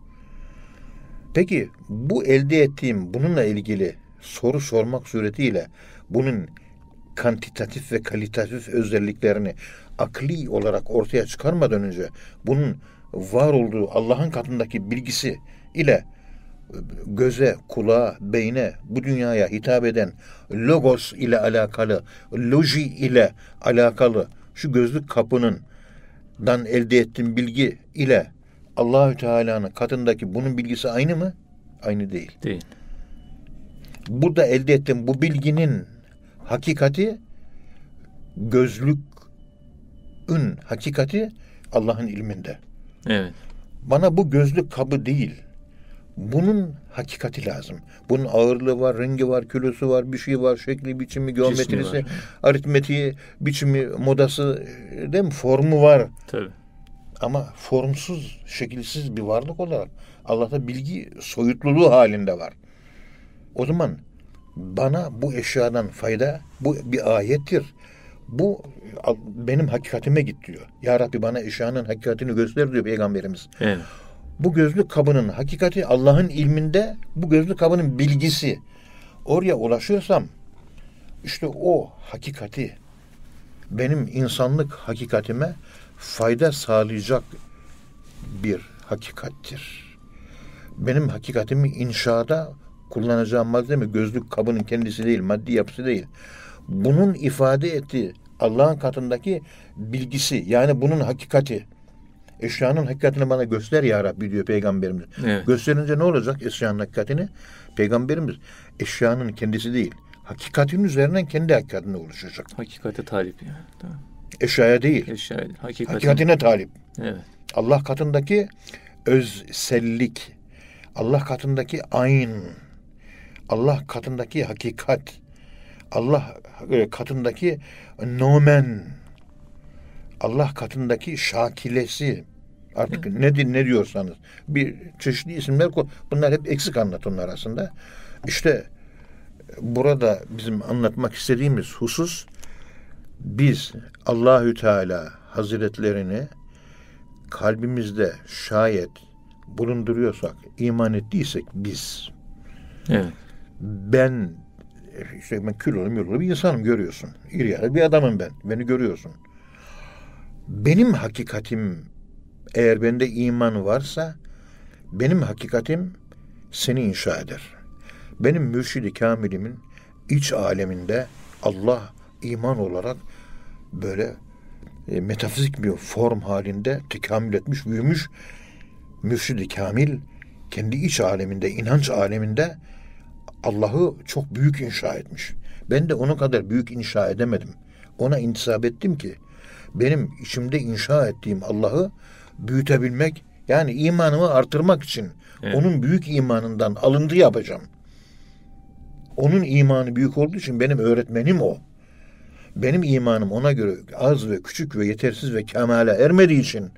Speaker 2: Peki bu elde ettiğim bununla ilgili soru sormak suretiyle bunun kantitatif ve kalitatif özelliklerini akli olarak ortaya çıkarmadan önce bunun var olduğu Allah'ın katındaki bilgisi ile göze, kulağa, beyne, bu dünyaya hitap eden logos ile alakalı, loji ile alakalı şu gözlük kapının dan elde ettiğim bilgi ile Allahü Teala'nın katındaki bunun bilgisi aynı mı? Aynı değil.
Speaker 1: Değil.
Speaker 2: Burada elde ettiğim bu bilginin hakikati gözlükün hakikati Allah'ın ilminde.
Speaker 1: Evet.
Speaker 2: Bana bu gözlük kabı değil. Bunun hakikati lazım. Bunun ağırlığı var, rengi var, kilosu var, bir şey var, şekli, biçimi, geometrisi, aritmetiği, biçimi, modası, değil mi? Formu var.
Speaker 1: Tabii.
Speaker 2: Ama formsuz, şekilsiz bir varlık olarak Allah'ta bilgi soyutluluğu halinde var. O zaman bana bu eşyadan fayda, bu bir ayettir. Bu benim hakikatime git diyor. Ya Rabbi bana eşyanın hakikatini göster diyor Peygamberimiz.
Speaker 1: Evet.
Speaker 2: Bu gözlük kabının hakikati Allah'ın ilminde bu gözlük kabının bilgisi. Oraya ulaşıyorsam işte o hakikati benim insanlık hakikatime fayda sağlayacak bir hakikattir. Benim hakikatimi inşaada kullanacağım malzeme gözlük kabının kendisi değil, maddi yapısı değil. Bunun ifade ettiği Allah'ın katındaki bilgisi yani bunun hakikati. Eşyanın hakikatini bana göster ya Rabbi diyor Peygamberimiz.
Speaker 1: Evet.
Speaker 2: Gösterince ne olacak eşyanın hakikatini? Peygamberimiz eşyanın kendisi değil. Hakikatin üzerinden kendi hakikatine oluşacak.
Speaker 1: Hakikate talip yani. Tamam.
Speaker 2: Eşyaya değil.
Speaker 1: Eşya değil. Hakikatin.
Speaker 2: Hakikatine talip.
Speaker 1: Evet.
Speaker 2: Allah katındaki özsellik, Allah katındaki ayn, Allah katındaki hakikat, Allah e, katındaki nomen, Allah katındaki şakilesi, artık ne, di- ne diyorsanız bir çeşitli isimler. Bunlar hep eksik anlatımlar aslında. İşte burada bizim anlatmak istediğimiz husus biz Allahü Teala Hazretlerini kalbimizde şayet bulunduruyorsak, iman ettiysek biz
Speaker 1: Evet.
Speaker 2: ben işte ben kilolu milolu bir insanım görüyorsun. İri yarı bir adamım ben. Beni görüyorsun. Benim hakikatim eğer bende iman varsa benim hakikatim seni inşa eder. Benim mürşidi kamilimin iç aleminde Allah iman olarak böyle e, metafizik bir form halinde tekamül etmiş, büyümüş. Mürşidi kamil kendi iç aleminde, inanç aleminde Allah'ı çok büyük inşa etmiş. Ben de onun kadar büyük inşa edemedim. Ona intisap ettim ki benim içimde inşa ettiğim Allah'ı büyütebilmek yani imanımı artırmak için
Speaker 1: Evet.
Speaker 2: onun büyük imanından alıntı yapacağım. Onun imanı büyük olduğu için benim öğretmenim o. Benim imanım ona göre az ve küçük ve yetersiz ve kemale ermediği için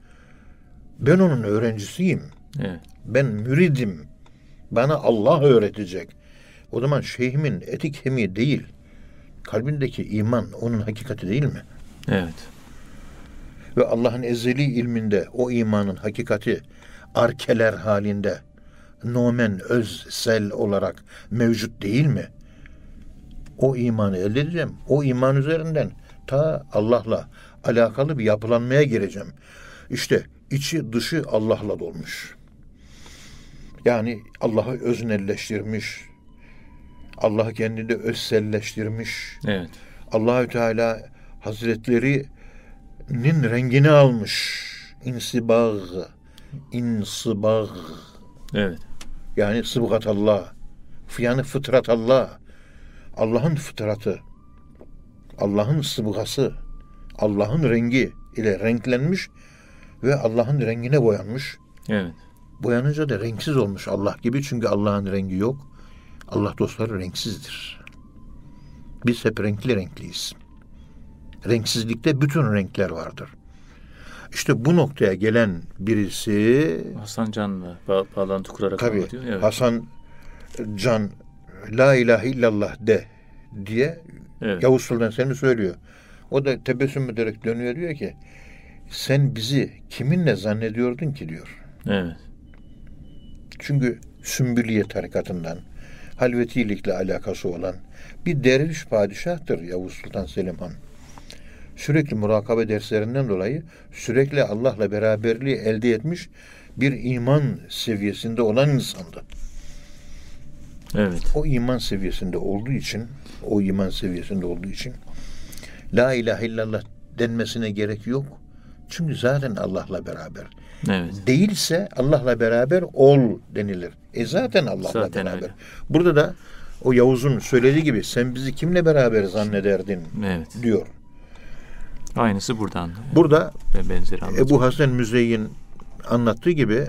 Speaker 2: ben onun öğrencisiyim.
Speaker 1: Evet.
Speaker 2: Ben müridim. Bana Allah öğretecek. O zaman şeyhimin etik kemiği değil. Kalbindeki iman onun hakikati değil mi?
Speaker 1: Evet.
Speaker 2: Ve Allah'ın ezeli ilminde o imanın hakikati arkeler halinde nomen özsel olarak mevcut değil mi? O imanı elde edeceğim. O iman üzerinden ta Allah'la alakalı bir yapılanmaya gireceğim. İşte içi dışı Allah'la dolmuş. Yani Allah'ı öznelleştirmiş. Allah'ı kendinde özselleştirmiş.
Speaker 1: Evet.
Speaker 2: Allahü Teala Hazretleri'nin rengini almış. İnsibag, insibag.
Speaker 1: Evet.
Speaker 2: Yani sıbgat Allah. Yani fıtrat Allah. Allah'ın fıtratı. Allah'ın sıbgası. Allah'ın rengi ile renklenmiş ve Allah'ın rengine boyanmış.
Speaker 1: Evet.
Speaker 2: Boyanınca da renksiz olmuş Allah gibi çünkü Allah'ın rengi yok. Allah dostları renksizdir. Biz hep renkli renkliyiz. Renksizlikte bütün renkler vardır. İşte bu noktaya gelen birisi
Speaker 1: Hasan Can'la ba- bağlantı kurarak
Speaker 2: tabii
Speaker 1: anlatıyor. Evet.
Speaker 2: Hasan Can La ilahe illallah de diye
Speaker 1: Evet.
Speaker 2: Yavuz Sultan Selim'i söylüyor. O da tebessüm ederek dönüyor diyor ki sen bizi kiminle zannediyordun ki diyor.
Speaker 1: Evet.
Speaker 2: Çünkü Sümbüliye tarikatından halvetilikle alakası olan bir derviş padişahtır Yavuz Sultan Selim Han. Sürekli murakabe derslerinden dolayı sürekli Allah'la beraberliği elde etmiş bir iman seviyesinde olan insandı.
Speaker 1: Evet.
Speaker 2: O iman seviyesinde olduğu için, o iman seviyesinde olduğu için La ilahe illallah denmesine gerek yok. Çünkü zaten Allah'la beraber.
Speaker 1: Evet.
Speaker 2: Değilse Allah'la beraber ol denilir. E zaten Allah'la
Speaker 1: Zaten
Speaker 2: beraber.
Speaker 1: öyle.
Speaker 2: Burada da o Yavuz'un söylediği gibi sen bizi kimle beraber zannederdin
Speaker 1: Evet.
Speaker 2: diyor.
Speaker 1: Aynısı buradan.
Speaker 2: Burada
Speaker 1: Ve benzeri anlatıyor.
Speaker 2: Ebu Hasan Müzeyyin anlattığı gibi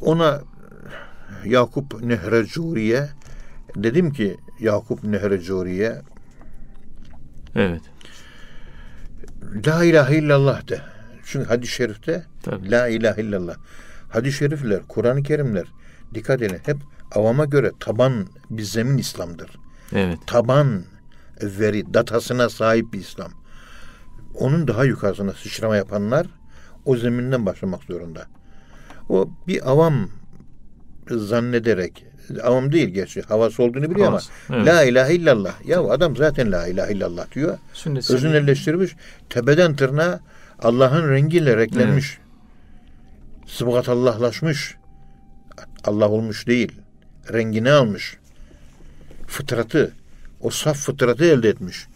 Speaker 2: ona Yakup Nehrecuri'ye dedim ki Yakup Nehrecuri'ye
Speaker 1: Evet.
Speaker 2: La ilahe illallah de. Çünkü hadis-i şerifte
Speaker 1: Tabii.
Speaker 2: La ilahe illallah. Hadis-i şerifler, Kur'an-ı Kerimler dikkat edin hep avama göre taban bir zemin İslam'dır.
Speaker 1: Evet.
Speaker 2: Taban veri datasına sahip bir İslam. Onun daha yukarısına sıçrama yapanlar o zeminden başlamak zorunda. O bir avam zannederek avam değil gerçi havası olduğunu biliyor
Speaker 1: Havası,
Speaker 2: ama
Speaker 1: evet.
Speaker 2: la ilahe illallah. Ya adam zaten la ilahe illallah diyor.
Speaker 1: Şimdi senin-
Speaker 2: Öznelleştirmiş. Tepeden tırnağa Allah'ın rengiyle renklenmiş. Sıbgat Allah'laşmış. Allah olmuş değil. Rengini almış. Fıtratı, o saf fıtratı elde etmiş.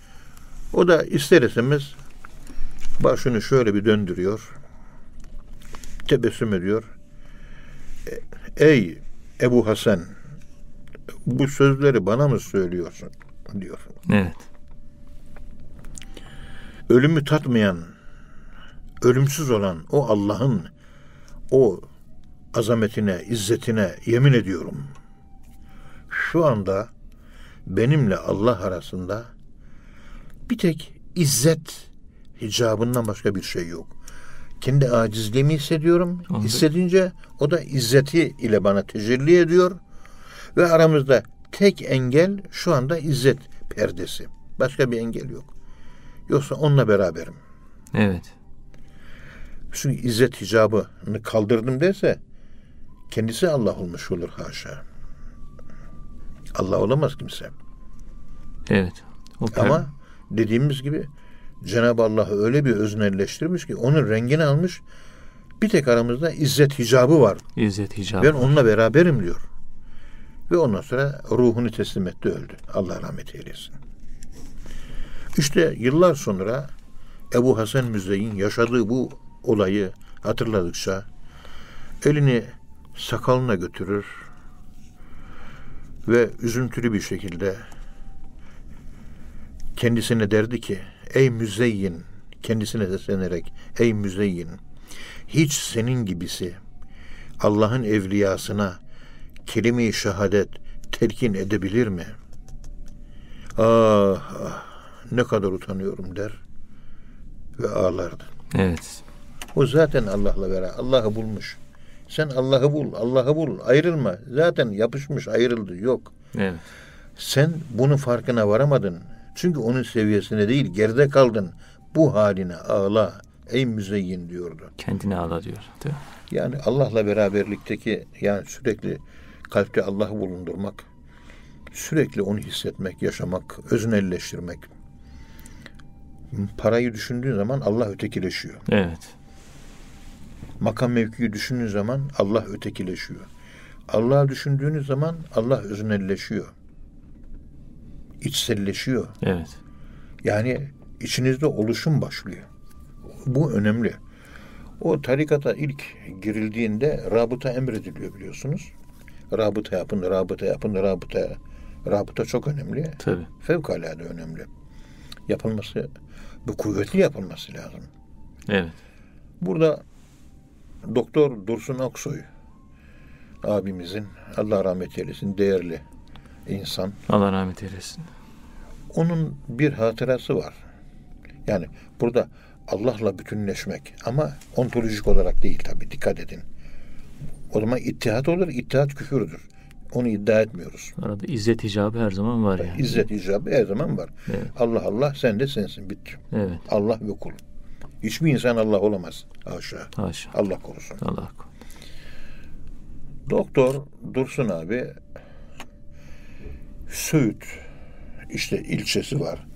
Speaker 2: O da ister istemez başını şöyle bir döndürüyor. Tebessüm ediyor. E- Ey Ebu Hasan bu sözleri bana mı söylüyorsun? diyor.
Speaker 1: Evet.
Speaker 2: ölümü tatmayan, ölümsüz olan o Allah'ın o azametine, izzetine yemin ediyorum. Şu anda benimle Allah arasında bir tek izzet hicabından başka bir şey yok. Kendi acizliğimi hissediyorum.
Speaker 1: Anladım.
Speaker 2: Hissedince o da izzeti ile bana tecelli ediyor. Ve aramızda tek engel şu anda izzet perdesi. Başka bir engel yok. Yoksa onunla beraberim.
Speaker 1: Evet.
Speaker 2: Çünkü izzet hicabını kaldırdım derse kendisi Allah olmuş olur haşa. Allah olamaz kimse.
Speaker 1: Evet. O per-
Speaker 2: Ama dediğimiz gibi Cenab-ı Allah öyle bir öznelleştirmiş ki onun rengini almış. Bir tek aramızda izzet hicabı var.
Speaker 1: İzzet hicab.
Speaker 2: Ben onunla beraberim diyor. Ve ondan sonra ruhunu teslim etti öldü. Allah rahmet eylesin. İşte yıllar sonra Ebu Hasan Müzeyyin yaşadığı bu olayı hatırladıkça elini sakalına götürür ve üzüntülü bir şekilde kendisine derdi ki ey müzeyyin kendisine seslenerek ey müzeyyin Hiç senin gibisi Allah'ın evliyasına kelime-i şehadet telkin edebilir mi? Ah, ah ne kadar utanıyorum der ve ağlardı.
Speaker 1: Evet.
Speaker 2: O zaten Allah'la beraber. Allah'ı bulmuş. Sen Allah'ı bul, Allah'ı bul. Ayrılma. Zaten yapışmış, ayrıldı. Yok.
Speaker 1: Evet.
Speaker 2: Sen bunun farkına varamadın. Çünkü onun seviyesine değil, geride kaldın. Bu haline ağla. Ey müzeyyin diyordu.
Speaker 1: Kendine ağla diyor. Değil mi?
Speaker 2: Yani Allah'la beraberlikteki yani sürekli kalpte Allah'ı bulundurmak, sürekli onu hissetmek, yaşamak, öznelleştirmek. Parayı düşündüğün zaman Allah ötekileşiyor.
Speaker 1: Evet.
Speaker 2: Makam mevkiyi düşündüğün zaman Allah ötekileşiyor. Allah'ı düşündüğünüz zaman Allah öznelleşiyor. İçselleşiyor.
Speaker 1: Evet.
Speaker 2: Yani içinizde oluşum başlıyor. Bu önemli. O tarikata ilk girildiğinde rabıta emrediliyor biliyorsunuz. Rabıta yapın, rabıta yapın, rabıta. Rabıta çok önemli.
Speaker 1: Tabii.
Speaker 2: Fevkalade önemli. Yapılması, bu kuvvetli yapılması lazım.
Speaker 1: Evet.
Speaker 2: Burada Doktor Dursun Aksoy abimizin Allah rahmet eylesin değerli insan.
Speaker 1: Allah rahmet eylesin.
Speaker 2: Onun bir hatırası var. Yani burada Allah'la bütünleşmek ama ontolojik olarak değil tabi dikkat edin. O zaman ittihat olur, ittihat küfürdür. Onu iddia etmiyoruz.
Speaker 1: Arada izzet icabı her zaman var yani.
Speaker 2: İzzet icabı her zaman var.
Speaker 1: Evet.
Speaker 2: Allah Allah sen de sensin bitti.
Speaker 1: Evet.
Speaker 2: Allah ve kul. Hiçbir insan Allah olamaz. Haşa.
Speaker 1: Haşa.
Speaker 2: Allah korusun.
Speaker 1: Allah
Speaker 2: Doktor Dursun abi Söğüt işte ilçesi var.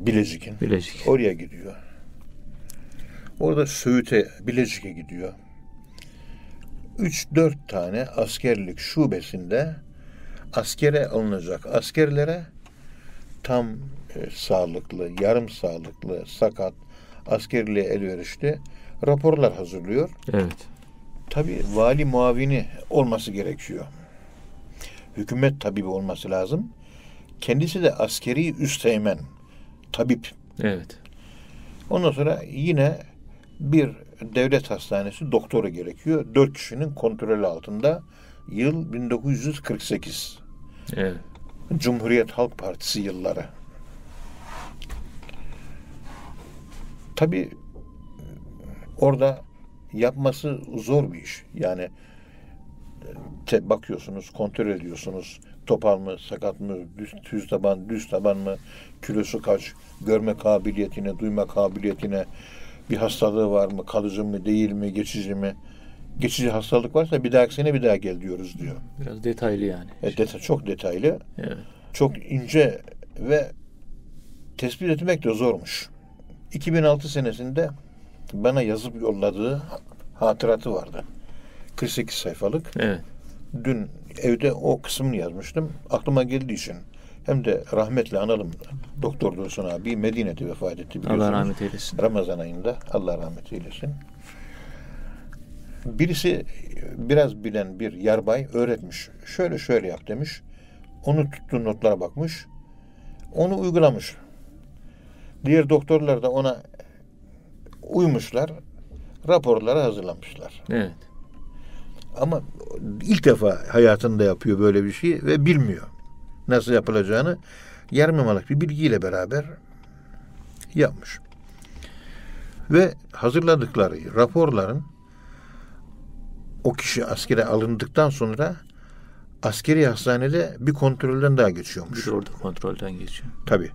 Speaker 2: Bilecik'in.
Speaker 1: Bilecik.
Speaker 2: Oraya gidiyor. Orada Söğüt'e, Bilecik'e gidiyor. 3-4 tane askerlik şubesinde askere alınacak askerlere tam e, sağlıklı, yarım sağlıklı, sakat, askerliğe elverişli raporlar hazırlıyor.
Speaker 1: Evet.
Speaker 2: Tabi vali muavini olması gerekiyor. Hükümet tabibi olması lazım. Kendisi de askeri üsteğmen, tabip.
Speaker 1: Evet.
Speaker 2: Ondan sonra yine bir devlet hastanesi doktoru gerekiyor. Dört kişinin kontrolü altında. Yıl 1948.
Speaker 1: Evet.
Speaker 2: Cumhuriyet Halk Partisi yılları. Tabi orada yapması zor bir iş. Yani te, bakıyorsunuz, kontrol ediyorsunuz. Topal mı, sakat mı, düz, düz taban, düz taban mı, kilosu kaç, görme kabiliyetine, duyma kabiliyetine, bir hastalığı var mı, kalıcı mı, değil mi, geçici mi? Geçici hastalık varsa bir dahaki sene bir daha gel diyoruz diyor.
Speaker 1: Biraz detaylı yani.
Speaker 2: E, deta çok detaylı,
Speaker 1: Evet.
Speaker 2: çok ince ve tespit etmek de zormuş. 2006 senesinde bana yazıp yolladığı hatıratı vardı. 48 sayfalık.
Speaker 1: Evet.
Speaker 2: Dün evde o kısmını yazmıştım. Aklıma geldiği için hem de rahmetle analım Doktor Dursun abi Medine'de vefat etti biliyorsunuz.
Speaker 1: Allah rahmet eylesin.
Speaker 2: Ramazan ayında Allah rahmet eylesin. Birisi biraz bilen bir yarbay öğretmiş. Şöyle şöyle yap demiş. Onu tuttuğu notlara bakmış. Onu uygulamış. Diğer doktorlar da ona uymuşlar. Raporları hazırlamışlar.
Speaker 1: Evet.
Speaker 2: Ama ilk defa hayatında yapıyor böyle bir şey ve bilmiyor nasıl yapılacağını yarım yamalak bir bilgiyle beraber yapmış. Ve hazırladıkları raporların o kişi askere alındıktan sonra askeri hastanede bir kontrolden daha geçiyormuş.
Speaker 1: Bir orada kontrolden geçiyor.
Speaker 2: Tabii.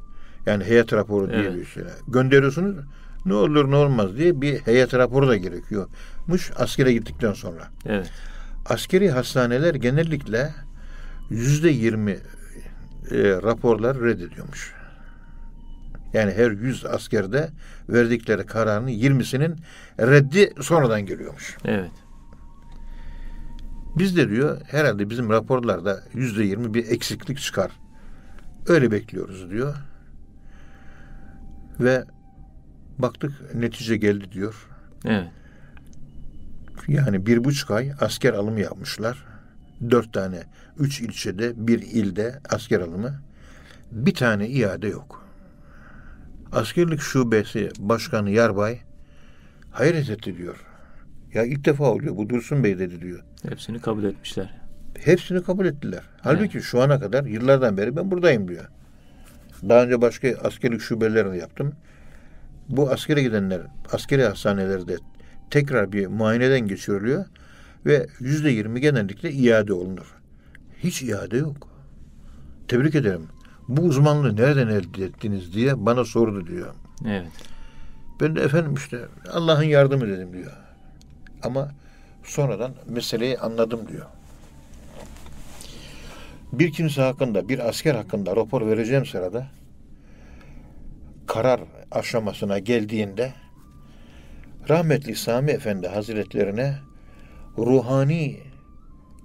Speaker 2: Yani heyet raporu diye
Speaker 1: Evet.
Speaker 2: bir şey. Gönderiyorsunuz ne olur ne olmaz diye bir heyet raporu da gerekiyormuş askere gittikten sonra.
Speaker 1: Evet.
Speaker 2: Askeri hastaneler genellikle yüzde yirmi e, raporlar reddediyormuş. Yani her yüz askerde verdikleri kararın yirmisinin reddi sonradan geliyormuş.
Speaker 1: Evet.
Speaker 2: Biz de diyor herhalde bizim raporlarda yüzde yirmi bir eksiklik çıkar. Öyle bekliyoruz diyor. Ve baktık netice geldi diyor.
Speaker 1: Evet.
Speaker 2: Yani bir buçuk ay asker alımı yapmışlar. Dört tane, üç ilçede, bir ilde asker alımı. Bir tane iade yok. Askerlik şubesi başkanı Yarbay hayret etti diyor. Ya ilk defa oluyor. Bu Dursun Bey dedi diyor.
Speaker 1: Hepsini kabul etmişler.
Speaker 2: Hepsini kabul ettiler. Halbuki evet. şu ana kadar yıllardan beri ben buradayım diyor. Daha önce başka askerlik şubelerini yaptım. Bu askere gidenler askeri hastanelerde tekrar bir muayeneden geçiriliyor ve yüzde yirmi genellikle iade olunur. Hiç iade yok. Tebrik ederim. Bu uzmanlığı nereden elde ettiniz diye bana sordu diyor.
Speaker 1: Evet.
Speaker 2: Ben de efendim işte Allah'ın yardımı dedim diyor. Ama sonradan meseleyi anladım diyor. Bir kimse hakkında, bir asker hakkında rapor vereceğim sırada karar aşamasına geldiğinde rahmetli Sami Efendi Hazretlerine ruhani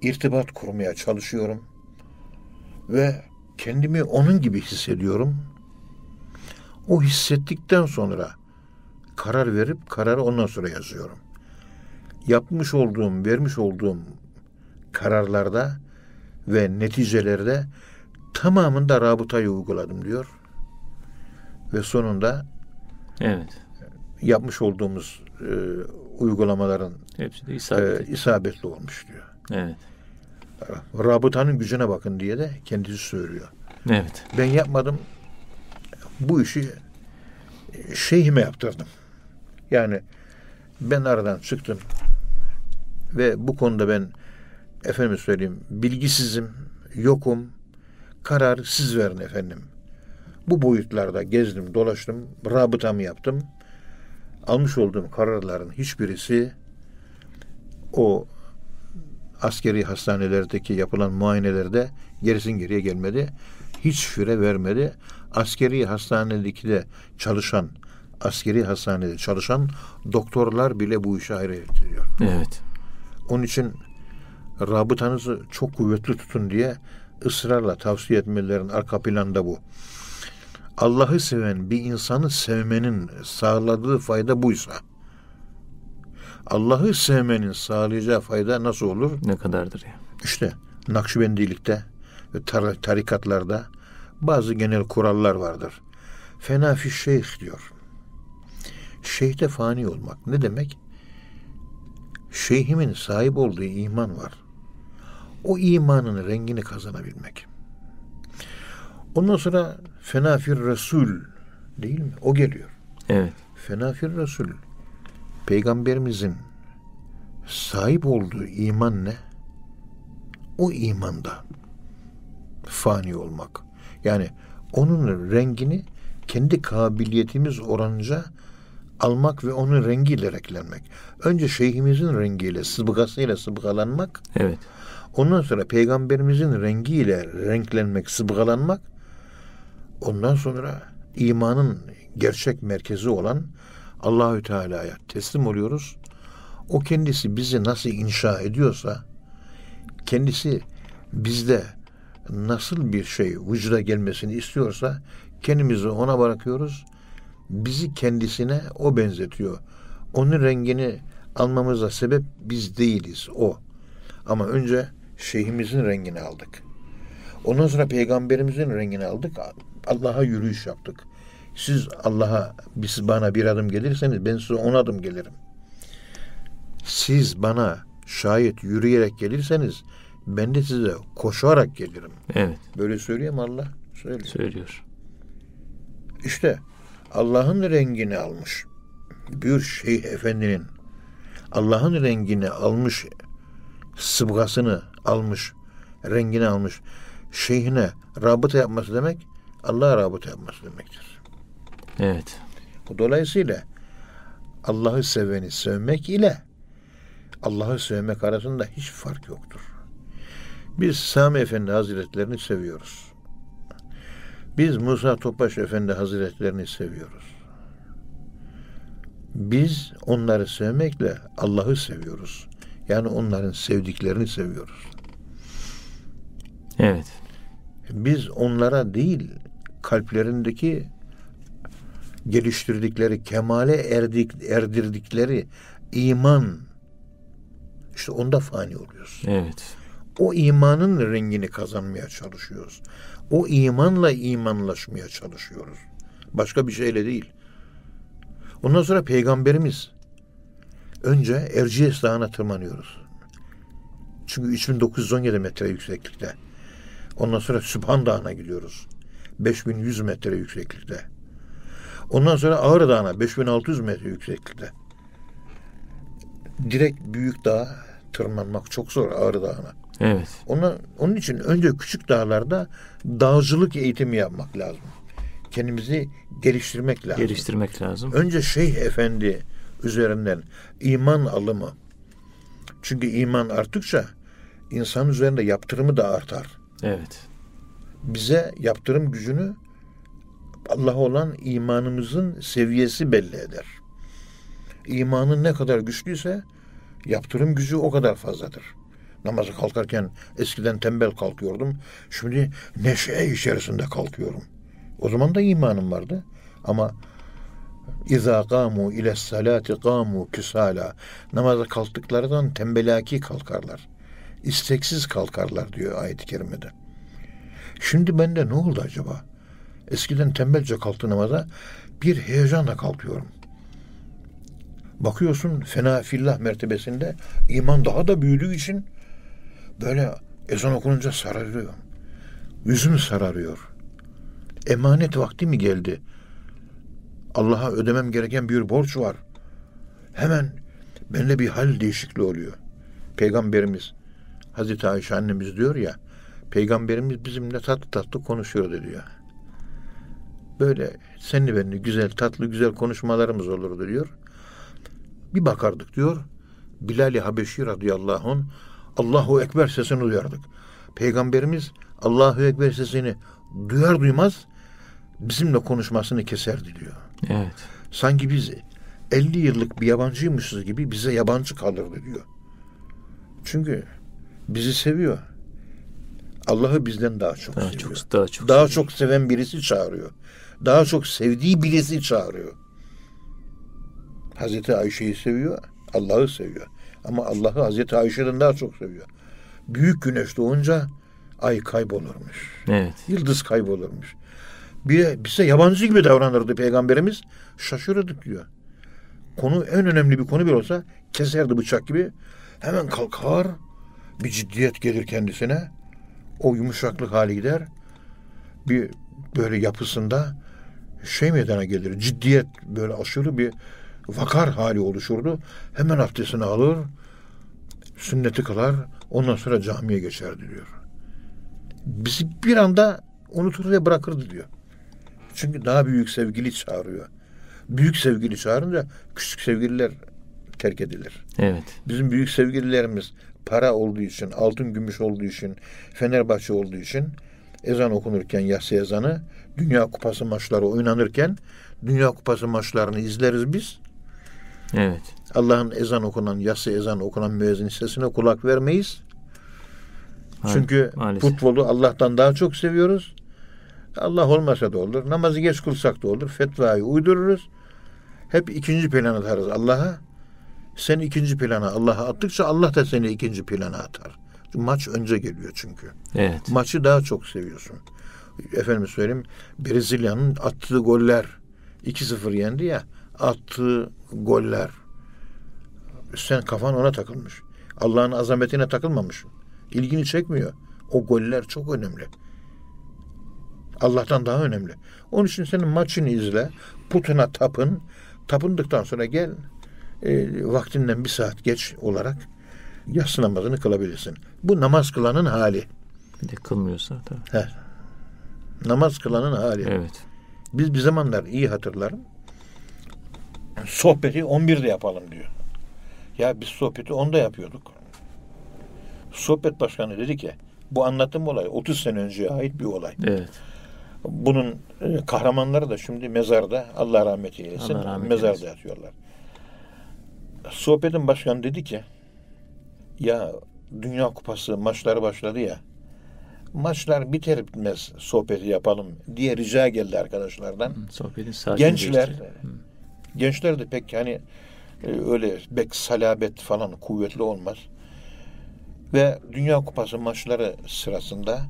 Speaker 2: irtibat kurmaya çalışıyorum ve kendimi onun gibi hissediyorum. O hissettikten sonra karar verip kararı ondan sonra yazıyorum. Yapmış olduğum, vermiş olduğum kararlarda ve neticelerde tamamında rabıtayı uyguladım diyor. Ve sonunda
Speaker 1: evet.
Speaker 2: yapmış olduğumuz e, uygulamaların
Speaker 1: hepsi de isabetli.
Speaker 2: E, isabetli olmuş diyor.
Speaker 1: Evet.
Speaker 2: Rabıtanın gücüne bakın diye de kendisi söylüyor.
Speaker 1: Evet.
Speaker 2: Ben yapmadım. Bu işi şeyhime yaptırdım. Yani ben aradan çıktım ve bu konuda ben efendim söyleyeyim bilgisizim, yokum. Karar siz verin efendim. Bu boyutlarda gezdim, dolaştım, rabıtamı yaptım. Almış olduğum kararların hiçbirisi o askeri hastanelerdeki yapılan muayenelerde gerisin geriye gelmedi. Hiç süre vermedi. Askeri hastanedeki de çalışan, askeri hastanede çalışan doktorlar bile bu işe hayret ediyor.
Speaker 1: Evet.
Speaker 2: Onun için rabıtanızı çok kuvvetli tutun diye ısrarla tavsiye etmelerin arka planda bu. Allah'ı seven bir insanı sevmenin sağladığı fayda buysa, Allah'ı sevmenin sağlayacağı fayda nasıl olur?
Speaker 1: Ne kadardır ya?
Speaker 2: İşte Nakşibendilikte ve tar- tarikatlarda bazı genel kurallar vardır. Fena fi şeyh diyor. Şeyhte fani olmak ne demek? Şeyhimin sahip olduğu iman var. O imanın rengini kazanabilmek. Ondan sonra fenafir Resul değil mi? O geliyor.
Speaker 1: Evet.
Speaker 2: Fenafir Resul. Peygamberimizin sahip olduğu iman ne? O imanda fani olmak. Yani onun rengini kendi kabiliyetimiz oranınca almak ve onun rengiyle renklenmek. Önce şeyhimizin rengiyle, sıbgasıyla sıbgalanmak.
Speaker 1: Evet.
Speaker 2: Ondan sonra peygamberimizin rengiyle renklenmek, sıbgalanmak. Ondan sonra imanın gerçek merkezi olan Allahü Teala'ya teslim oluyoruz. O kendisi bizi nasıl inşa ediyorsa, kendisi bizde nasıl bir şey vücuda gelmesini istiyorsa kendimizi ona bırakıyoruz. Bizi kendisine o benzetiyor. Onun rengini almamıza sebep biz değiliz o. Ama önce şeyhimizin rengini aldık. Ondan sonra peygamberimizin rengini aldık. Allah'a yürüyüş yaptık. Siz Allah'a siz bana bir adım gelirseniz ben size on adım gelirim. Siz bana şayet yürüyerek gelirseniz ben de size koşarak gelirim.
Speaker 1: Evet.
Speaker 2: Böyle söylüyor mu Allah? Söylüyor.
Speaker 1: Söylüyor.
Speaker 2: İşte Allah'ın rengini almış. Bir şeyh efendinin Allah'ın rengini almış, sıbgasını almış, rengini almış. Şeyhine rabıta yapması demek Allah'a rabıta yapması demektir.
Speaker 1: Evet.
Speaker 2: Dolayısıyla Allah'ı seveni sevmek ile Allah'ı sevmek arasında hiç fark yoktur. Biz Sami Efendi Hazretlerini seviyoruz. Biz Musa Topaş Efendi Hazretlerini seviyoruz. Biz onları sevmekle Allah'ı seviyoruz. Yani onların sevdiklerini seviyoruz.
Speaker 1: Evet.
Speaker 2: Biz onlara değil kalplerindeki geliştirdikleri, kemale erdik, erdirdikleri iman işte onda fani oluyoruz.
Speaker 1: Evet.
Speaker 2: O imanın rengini kazanmaya çalışıyoruz. O imanla imanlaşmaya çalışıyoruz. Başka bir şeyle değil. Ondan sonra peygamberimiz Önce Erciyes Dağı'na tırmanıyoruz. Çünkü 3917 metre yükseklikte. Ondan sonra Sübhan Dağı'na gidiyoruz. 5100 metre yükseklikte. Ondan sonra Ağrı Dağı'na 5600 metre yükseklikte. Direkt büyük dağa tırmanmak çok zor Ağrı Dağı'na.
Speaker 1: Evet.
Speaker 2: Ona, onun için önce küçük dağlarda dağcılık eğitimi yapmak lazım. Kendimizi geliştirmek lazım.
Speaker 1: Geliştirmek lazım.
Speaker 2: Önce Şeyh Efendi üzerinden iman alımı. Çünkü iman arttıkça insan üzerinde yaptırımı da artar.
Speaker 1: Evet.
Speaker 2: Bize yaptırım gücünü Allah'a olan imanımızın seviyesi belli eder. İmanın ne kadar güçlüyse yaptırım gücü o kadar fazladır. Namaza kalkarken eskiden tembel kalkıyordum. Şimdi neşe içerisinde kalkıyorum. O zaman da imanım vardı. Ama İza kamu ile salati kamu küsala. Namaza kalktıklarından tembelaki kalkarlar. İsteksiz kalkarlar diyor ayet-i kerimede. Şimdi bende ne oldu acaba? Eskiden tembelce kalktı namaza bir heyecanla kalkıyorum. Bakıyorsun fena fillah mertebesinde iman daha da büyüdüğü için böyle ezan okununca sararıyor. Yüzüm sararıyor. Emanet vakti mi geldi? Allah'a ödemem gereken bir borç var. Hemen benimle bir hal değişikliği oluyor. Peygamberimiz Hazreti Ayşe annemiz diyor ya Peygamberimiz bizimle tatlı tatlı konuşuyordu diyor. Böyle senli benli güzel tatlı güzel konuşmalarımız olurdu diyor. Bir bakardık diyor. Bilal-i Habeşi radıyallahu anh Allahu Ekber sesini duyardık. Peygamberimiz Allahu Ekber sesini duyar duymaz bizimle konuşmasını keserdi diyor.
Speaker 1: Evet.
Speaker 2: Sanki biz 50 yıllık bir yabancıymışız gibi bize yabancı kalırdı diyor. Çünkü bizi seviyor. Allah'ı bizden daha çok
Speaker 1: Daha
Speaker 2: seviyor.
Speaker 1: çok daha çok.
Speaker 2: daha
Speaker 1: seviyor.
Speaker 2: çok seven birisi çağırıyor. Daha çok sevdiği birisi çağırıyor. Hazreti Ayşe'yi seviyor, Allah'ı seviyor. Ama Allah'ı Hazreti Ayşe'den daha çok seviyor. Büyük güneş doğunca ay kaybolurmuş.
Speaker 1: Evet.
Speaker 2: Yıldız kaybolurmuş. Bir, bize yabancı gibi davranırdı peygamberimiz. Şaşırırdık diyor. Konu en önemli bir konu bir olsa keserdi bıçak gibi. Hemen kalkar. Bir ciddiyet gelir kendisine. O yumuşaklık hali gider. Bir böyle yapısında şey meydana gelir. Ciddiyet böyle aşırı bir vakar hali oluşurdu. Hemen abdestini alır. Sünneti kılar. Ondan sonra camiye geçerdi diyor. Bizi bir anda unutur ve bırakırdı diyor. Çünkü daha büyük sevgili çağırıyor. Büyük sevgili çağırınca küçük sevgililer terk edilir.
Speaker 1: Evet.
Speaker 2: Bizim büyük sevgililerimiz para olduğu için, altın gümüş olduğu için, Fenerbahçe olduğu için ezan okunurken yatsı ezanı, Dünya Kupası maçları oynanırken Dünya Kupası maçlarını izleriz biz.
Speaker 1: Evet.
Speaker 2: Allah'ın ezan okunan, yatsı ezan okunan müezzin sesine kulak vermeyiz.
Speaker 1: Ma-
Speaker 2: Çünkü
Speaker 1: maalesef.
Speaker 2: futbolu Allah'tan daha çok seviyoruz. Allah olmasa da olur. Namazı geç kılsak da olur. Fetvayı uydururuz. Hep ikinci plana atarız Allah'a. Sen ikinci plana Allah'a attıkça Allah da seni ikinci plana atar. Maç önce geliyor çünkü.
Speaker 1: Evet.
Speaker 2: Maçı daha çok seviyorsun. Efendim söyleyeyim Brezilya'nın attığı goller 2-0 yendi ya attığı goller sen kafan ona takılmış. Allah'ın azametine takılmamışsın. İlgini çekmiyor. O goller çok önemli. Allah'tan daha önemli. Onun için senin maçını izle. Putuna tapın. Tapındıktan sonra gel e, vaktinden bir saat geç olarak yatsı namazını kılabilirsin. Bu namaz kılanın hali.
Speaker 1: Bir de kılmıyorsa tabii.
Speaker 2: He. Namaz kılanın hali.
Speaker 1: Evet.
Speaker 2: Biz bir zamanlar iyi hatırlarım. Sohbeti 11'de yapalım diyor. Ya biz sohbeti 10'da yapıyorduk. Sohbet başkanı dedi ki bu anlattığım olay 30 sene önceye ait bir olay.
Speaker 1: Evet.
Speaker 2: Bunun e, kahramanları da şimdi mezarda Allah rahmet eylesin.
Speaker 1: Allah rahmet
Speaker 2: mezarda
Speaker 1: eylesin.
Speaker 2: yatıyorlar. Sohbetin başkanı dedi ki ya Dünya Kupası maçları başladı ya maçlar biter bitmez sohbeti yapalım diye rica geldi arkadaşlardan.
Speaker 1: Sohbetin
Speaker 2: Gençler
Speaker 1: değiştirelim. Hı.
Speaker 2: gençler de pek hani e, öyle pek salabet falan kuvvetli olmaz. Ve Dünya Kupası maçları sırasında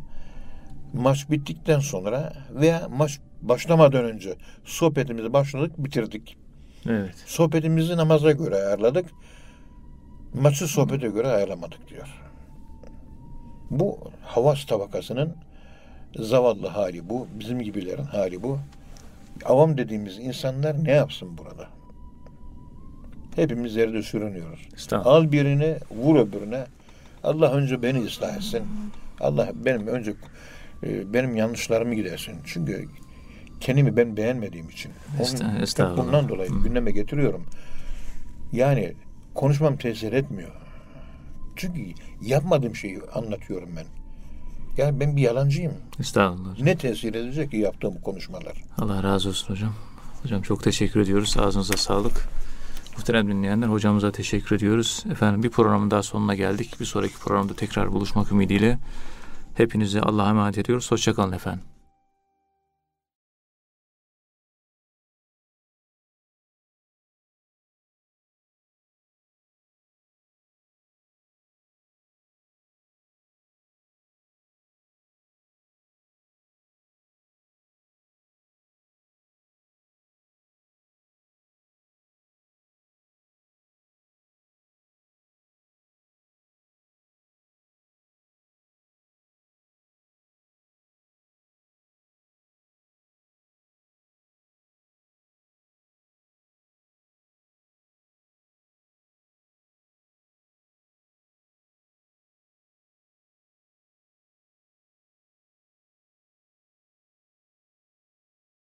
Speaker 2: maç bittikten sonra veya maç başlamadan önce sohbetimizi başladık, bitirdik.
Speaker 1: Evet.
Speaker 2: Sohbetimizi namaza göre ayarladık. Maçı sohbete göre ayarlamadık diyor. Bu havas tabakasının zavallı hali bu. Bizim gibilerin hali bu. Avam dediğimiz insanlar ne yapsın burada? Hepimiz yerde sürünüyoruz. Al birini, vur öbürüne. Allah önce beni ıslah etsin. Allah benim önce e, benim yanlışlarımı gidersin. Çünkü kendimi ben beğenmediğim için. Onun,
Speaker 1: estağfurullah.
Speaker 2: bundan dolayı gündeme getiriyorum. Yani konuşmam tesir etmiyor. Çünkü yapmadığım şeyi anlatıyorum ben. Yani ben bir yalancıyım.
Speaker 1: Estağfurullah.
Speaker 2: Ne tesir edecek ki yaptığım konuşmalar?
Speaker 1: Allah razı olsun hocam. Hocam çok teşekkür ediyoruz. Ağzınıza sağlık. Muhterem dinleyenler hocamıza teşekkür ediyoruz. Efendim bir programın daha sonuna geldik. Bir sonraki programda tekrar buluşmak ümidiyle hepinizi Allah'a emanet ediyoruz. Hoşçakalın efendim.